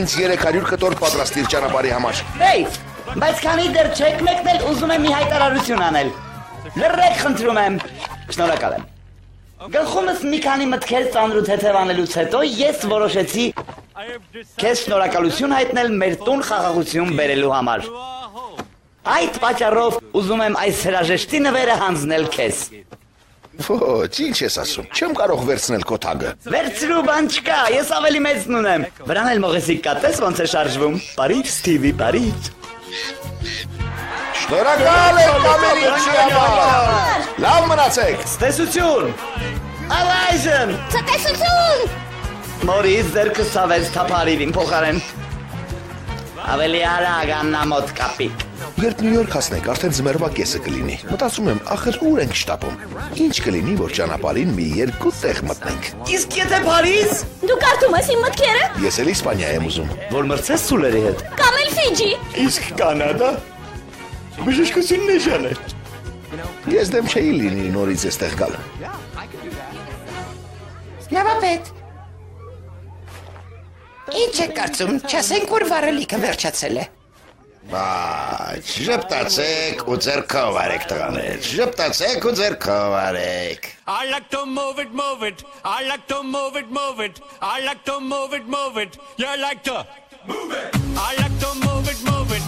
ինձ 300 կտոր պատրաստիր ճանապարհի համար։ Հեյ, բայց քանի դեռ չեք մեկնել, ուզում եմ մի հայտարարություն անել։ Լրրեք խնդրում եմ։ Շնորհակալ եմ։ Գլխումս մի քանի մտքեր ծանրու թեթևանելուց հետո ես որոշեցի քեզ շնորհակալություն հայտնել մեր տուն խաղաղություն բերելու համար։ Այդ պատճառով ուզում եմ այս հրաժեշտի նվերը հանձնել քեզ։ Ոչ, ինչ ես ասում։ Չեմ կարող վերցնել քո թագը։ Վերցրու բան չկա, ես ավելի մեծն ունեմ։ Վրան էլ մողեսիկ կա, տես ոնց է շարժվում։ Բարիչ, Սթիվի, բարիչ։ Շնորհակալ եմ Ամերիկի համար։ Լավ մնացեք։ Տեսություն։ Առայժմ ցտեսություն։ Մորիս ձերքը սավեց թափարիվին փոխարեն։ Ավելի արագ աննամոտ կապիկ։ Երբ Նյու Յորք հասնենք, արդեն ձմեռվա կեսը կլինի։ Մտածում եմ, ախր ուր ենք շտապում։ Ինչ կլինի, որ ճանապարհին մի երկու տեղ մտնենք։ Իսկ եթե Փարիզ, Դու կարդում ես իմ մտքերը։ Ես էլ Իսպանիա եմ ուզում։ որ մրցես սուլերի հետ։ Կամ էլ Ֆիջի։ Իսկ Կանադա։ Բժշկությունն է ժանը։ Ես դեմ չէի լինի նորից այստեղ գալ։ Նավապետ։ Ինչ է կարծում, չասենք որ վարելիքը վերջացել է։ Բայց ժպտացեք ու ձերքով արեք տղաներ։ Ժպտացեք ու ձերքով արեք։ I like to move it, move it. I like to move it, move it. I like to move it, move it. You like to move it. I like to move it, move it.